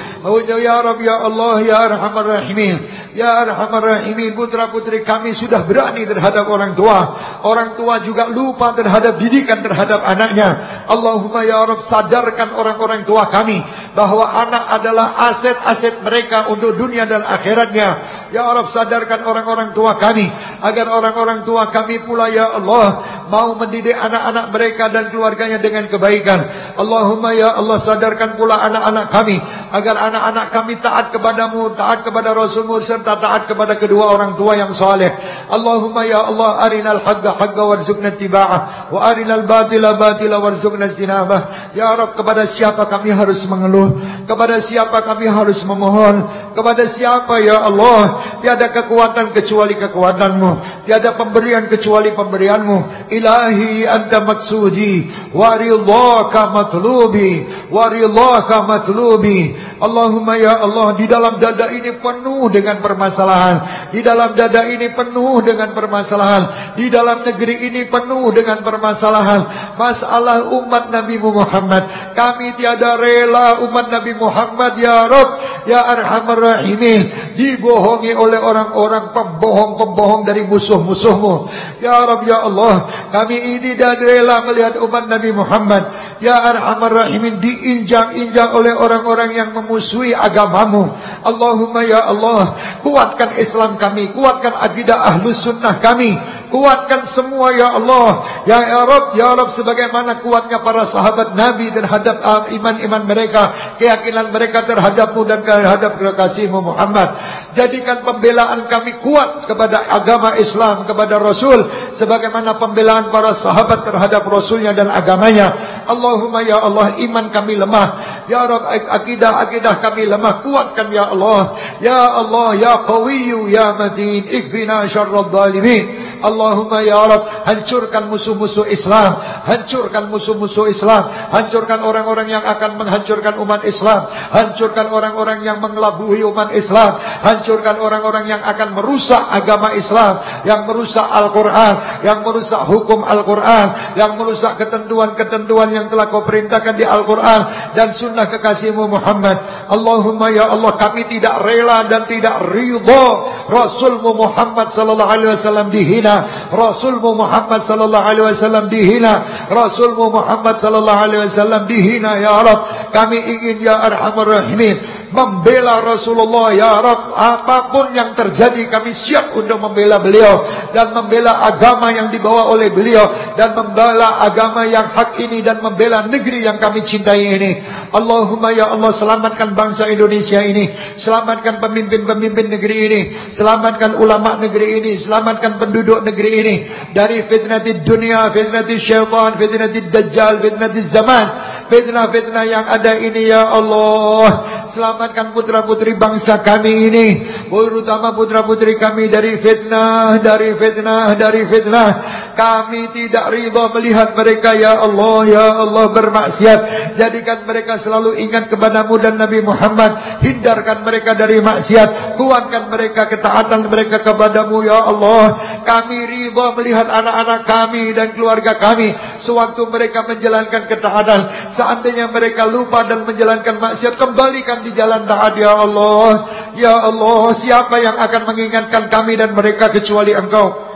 Ya Rabb ya Allah ya Arhamar Rahimin. Ya Arhamar Rahimin putra putri kami sudah berani terhadap orang tua. Orang tua juga lupa terhadap didikan terhadap anaknya. Allahumma ya Rabb sadarkan orang orang tua kami bahwa anak adalah aset-aset mereka untuk dunia dan akhiratnya. Ya Allah sadarkan orang-orang tua kami agar orang-orang tua kami pula ya Allah mau mendidik anak-anak mereka dan keluarganya dengan kebaikan. Allahumma ya Allah sadarkan pula anak-anak kami agar anak-anak kami taat kepadamu, taat kepada Rasulmu serta taat kepada kedua orang tua yang saleh. Allahumma ya Allah arinal haqqa haqqa warzuqna tiba'ah wa arinal batila batila warzuqna istinabah. Ya Rabb kepada siapa kami harus mengeluh? Kepada siapa kami harus memohon? Kepada siapa ya Allah? Tiada kekuatan kecuali kekuatanmu. Tiada pemberian kecuali pemberianmu. Ilahi anta maksudi. Wa ridhaka matlubi. Wa ridhaka matlubi. Allahumma ya Allah. Di dalam dada ini penuh dengan permasalahan. Di dalam dada ini penuh dengan permasalahan. Di dalam negeri ini penuh dengan permasalahan. Masalah umat Nabi Muhammad. Kami tiada rela umat Nabi Muhammad ya Rabb ya Arhamar Rahimin. Dibohongi oleh orang-orang pembohong-pembohong dari musuh-musuhmu. Ya Rabb ya Allah kami ini tidak rela melihat umat Nabi Muhammad. Ya Arhamar Rahimin diinjak-injak oleh orang-orang yang memusuhi agamamu. Allahumma ya Allah kuatkan Islam kami kuatkan akidah ahlus sunnah kami kuatkan semua ya Allah ya, ya Rabb ya sebagaimana kuatnya para sahabat Nabi terhadap iman-iman mereka, keyakinan mereka terhadapmu dan terhadap kekasihmu Muhammad. Jadikan pembelaan kami kuat kepada agama Islam, kepada Rasul. Sebagaimana pembelaan para sahabat terhadap Rasulnya dan agamanya. Allahumma ya Allah, iman kami lemah. Ya Rabb, akidah-akidah kami lemah. Kuatkan ya Allah. Ya Allah, ya Qawiyu, ya Matin. Ikfina syarrad zalimin. Allahumma ya Rabb, hancurkan musuh-musuh Islam. Hancurkan musuh-musuh Islam. Hancurkan orang-orang yang akan menghancurkan umat Islam, hancurkan orang-orang yang mengelabui umat Islam, hancurkan orang-orang yang akan merusak agama Islam, yang merusak Al-Quran, yang merusak hukum Al-Quran, yang merusak ketentuan-ketentuan yang telah kau perintahkan di Al-Quran dan sunnah kekasihmu Muhammad. Allahumma ya Allah kami tidak rela dan tidak ridha Rasulmu Muhammad sallallahu alaihi wasallam dihina, Rasulmu Muhammad sallallahu alaihi wasallam dihina, Rasulmu Muhammad sallallahu alaihi wasallam dihina ya Rabb kami ingin ya Arhamar Rahimin membela Rasulullah ya Rabb. Apa pun yang terjadi kami siap untuk membela beliau dan membela agama yang dibawa oleh beliau dan membela agama yang hak ini dan membela negeri yang kami cintai ini. Allahumma ya Allah selamatkan bangsa Indonesia ini selamatkan pemimpin-pemimpin negeri ini selamatkan ulama negeri ini selamatkan penduduk untuk negeri ini dari fitnah di dunia, fitnah di syaitan, fitnah di dajjal, fitnah di zaman, fitnah-fitnah yang ada ini ya Allah. Selamatkan putra-putri bangsa kami ini, terutama putra-putri kami dari fitnah, dari fitnah, dari fitnah. Kami tidak ridha melihat mereka ya Allah, ya Allah bermaksiat. Jadikan mereka selalu ingat kepadamu dan Nabi Muhammad. Hindarkan mereka dari maksiat. Kuatkan mereka ketaatan mereka kepadamu ya Allah. Kami ridha melihat anak-anak kami dan keluarga kami sewaktu mereka menjalankan ketaatan. Seandainya mereka lupa dan menjalankan maksiat, kembalikan di jalan taat ya Allah. Ya Allah, siapa yang akan mengingatkan kami dan mereka kecuali Engkau?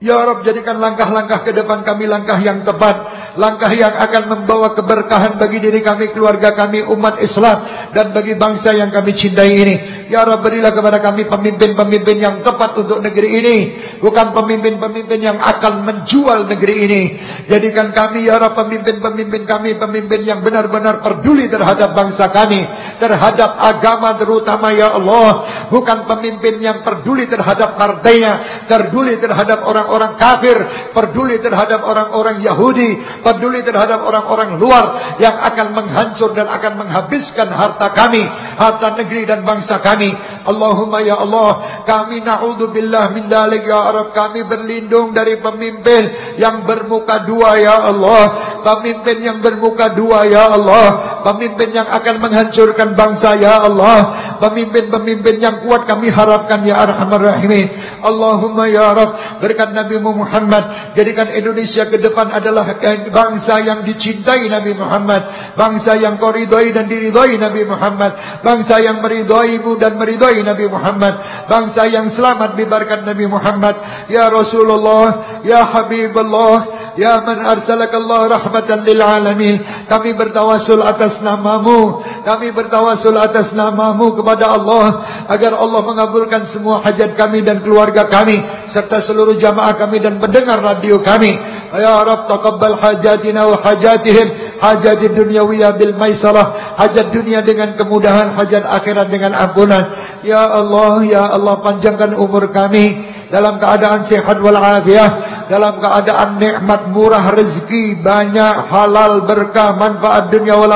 Ya Rabb jadikan langkah-langkah ke depan kami langkah yang tepat. Langkah yang akan membawa keberkahan bagi diri kami, keluarga kami, umat Islam Dan bagi bangsa yang kami cintai ini. Ya Rabb berilah kepada kami pemimpin-pemimpin yang tepat untuk negeri ini. Bukan pemimpin-pemimpin yang akan menjual negeri ini. Jadikan kami ya Rabb pemimpin-pemimpin kami Pemimpin yang benar-benar peduli terhadap bangsa kami Terhadap agama terutama ya Allah. Bukan pemimpin yang peduli terhadap partainya Peduli terhadap orang orang kafir, peduli terhadap orang-orang Yahudi, peduli terhadap orang-orang luar yang akan menghancur dan akan menghabiskan harta kami, harta negeri dan bangsa kami. Allahumma ya Allah, kami na'udzubillah min dalik ya Arab, kami berlindung dari pemimpin yang bermuka dua ya Allah, pemimpin yang bermuka dua ya Allah, pemimpin yang akan menghancurkan bangsa ya Allah, pemimpin-pemimpin yang kuat kami harapkan ya Arhamar Rahimin. Allahumma ya Rabb, berkat Nabi Muhammad. Jadikan Indonesia ke depan adalah bangsa yang dicintai Nabi Muhammad. Bangsa yang kau ridhoi dan diridhoi Nabi Muhammad. Bangsa yang meridhoimu dan meridhoi Nabi Muhammad. Bangsa yang selamat dibarkan Nabi Muhammad. Ya Rasulullah, Ya Habibullah, Ya man arsalaka Allah rahmatan lil alamin. Kami bertawasul atas namamu. Kami bertawasul atas namamu kepada Allah agar Allah mengabulkan semua hajat kami dan keluarga kami serta seluruh jamaah kami dan pendengar radio kami. Ya Rabb taqabbal hajatina wa hajatihim. Hajat dunyawiyah bil maisarah. Hajat dunia dengan kemudahan, hajat akhirat dengan ampunan. Ya Allah, ya Allah panjangkan umur kami dalam keadaan sehat walafiat, dalam keadaan nikmat murah rezeki banyak halal berkah manfaat dunia wal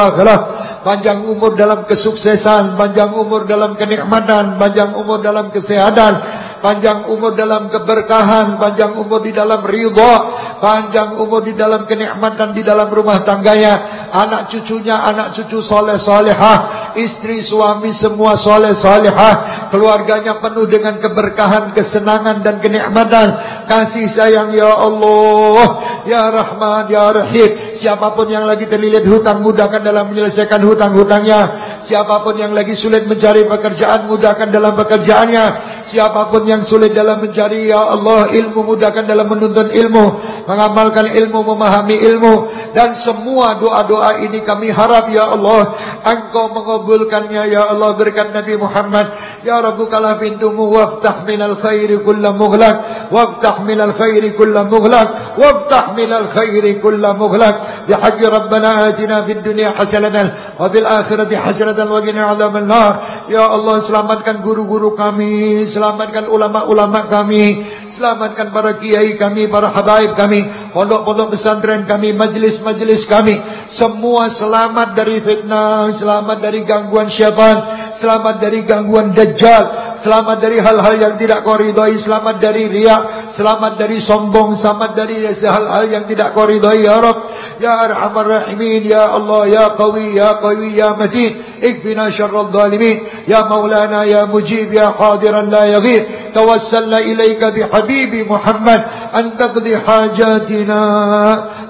panjang umur dalam kesuksesan, panjang umur dalam kenikmatan, panjang umur dalam kesehatan, panjang umur dalam keberkahan, panjang umur di dalam ridha, panjang umur di dalam kenikmatan di dalam rumah tangganya, anak cucunya anak cucu soleh solehah, istri suami semua soleh solehah, keluarganya penuh dengan keberkahan, kesenangan dan kenikmatan, kasih sayang ya Allah, ya Rahman, ya Rahim. Siapa pun yang lagi terlilit hutang mudahkan dalam menyelesaikan hutang-hutangnya. Siapa pun yang lagi sulit mencari pekerjaan mudahkan dalam pekerjaannya. Siapa pun yang sulit dalam mencari ya Allah ilmu mudahkan dalam menuntut ilmu, mengamalkan ilmu, memahami ilmu dan semua doa-doa ini kami harap ya Allah Engkau mengabulkannya ya Allah berkat Nabi Muhammad. Ya Rabb bukalah pintumu waftah minal khairi kulla mughlaq waftah minal khairi kulla mughlaq waftah minal khairi kulla mughlaq bihaqqi rabbana atina fid dunya hasanatan wa fil akhirati hasanatan wa qina adzaban nar. Ya Allah selamatkan guru-guru kami selamatkan ulama-ulama kami, selamatkan para kiai kami, para habaib kami, pondok-pondok pesantren kami, majlis-majlis kami, semua selamat dari fitnah, selamat dari gangguan syaitan, selamat dari gangguan dajjal, selamat dari hal-hal yang tidak kau ridhoi, selamat dari riak, selamat dari sombong, selamat dari hal-hal yang tidak kau ridhoi ya Rabb, ya Arhamar Rahimin, ya Allah, ya Qawi, ya Qawi, ya Matin, اكفنا شر الظالمين. يا مولانا يا مجيب يا قادرا لا يغيب. توسلنا إليك بحبيب محمد أن تقضي حاجاتنا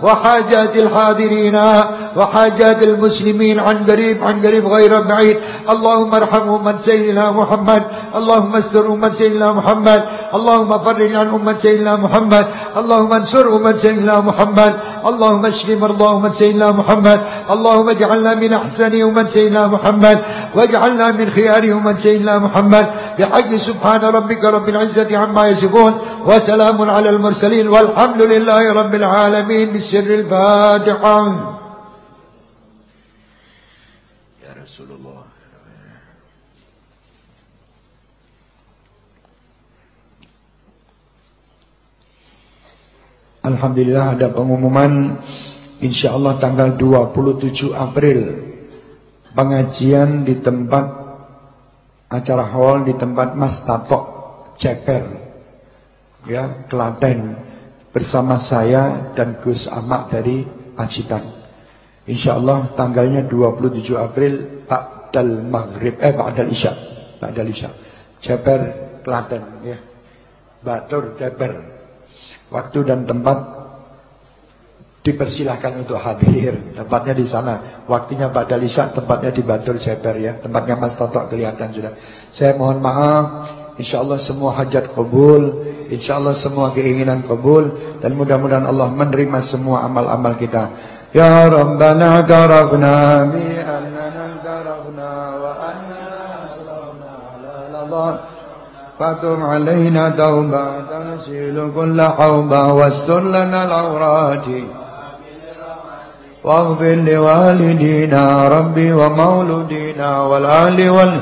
وحاجات الحاضرين وحاجات المسلمين عن قريب عن قريب غير بعيد. اللهم ارحم أمة سيدنا محمد. اللهم استر أمة سيدنا محمد. اللهم فرج عن أمة سيدنا محمد. اللهم انصر أمة سيدنا محمد. اللهم اشف مرضى أمة سيدنا محمد. اللهم اجعلنا من أحسن أمة سيدنا محمد. واجعلنا من خيار أمة سيدنا محمد. بحق سبحان ربك رب العزة عما يصفون وسلام على المرسلين والحمد لله رب العالمين بالسر الفاتحة Alhamdulillah ada pengumuman Insya Allah tanggal 27 April Pengajian di tempat Acara hall di tempat Mas Tato Ceper Ya, Klaten Bersama saya dan Gus Ahmad dari Pacitan Insya Allah tanggalnya 27 April Ba'dal Maghrib Eh Ba'dal Isya Ba'dal Isya Ceper Klaten ya. Batur Ceper waktu dan tempat dipersilahkan untuk hadir. Tempatnya di sana. Waktunya pada Isya, tempatnya di Batur Seper ya. Tempatnya Mas Toto kelihatan sudah. Saya mohon maaf. Insya Allah semua hajat kabul. Insya Allah semua keinginan kabul. Dan mudah-mudahan Allah menerima semua amal-amal kita. Ya Rabbana tarafna bi annana tarafna wa annana ala فتم علينا توبة تنسيل كل حوبة واستر لنا العورات واغفر لوالدينا ربي ومولودينا والآل وال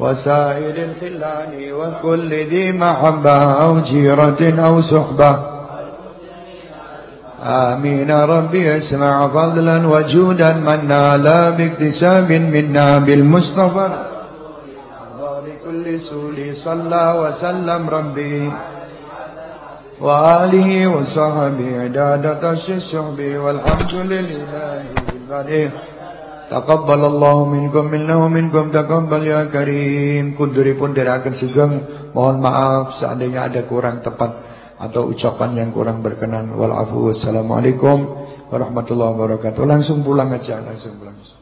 وسائر الخلان وكل ذي محبة أو جيرة أو صحبة. آمين. ربي اسمع فضلا وجودا. منا لا باكتساب منا بالمصطفى. كل سولي صلى وسلم ربي. وآله وصحبه عدادة الشعب والحمد لله بالبريء Taqabbal Allah minkum minnahu minkum taqabbal ya karim. Kuduripun dirakan sugeng Mohon maaf seandainya ada kurang tepat Atau ucapan yang kurang berkenan. Walafu wassalamualaikum warahmatullahi wabarakatuh. Langsung pulang aja Langsung pulang.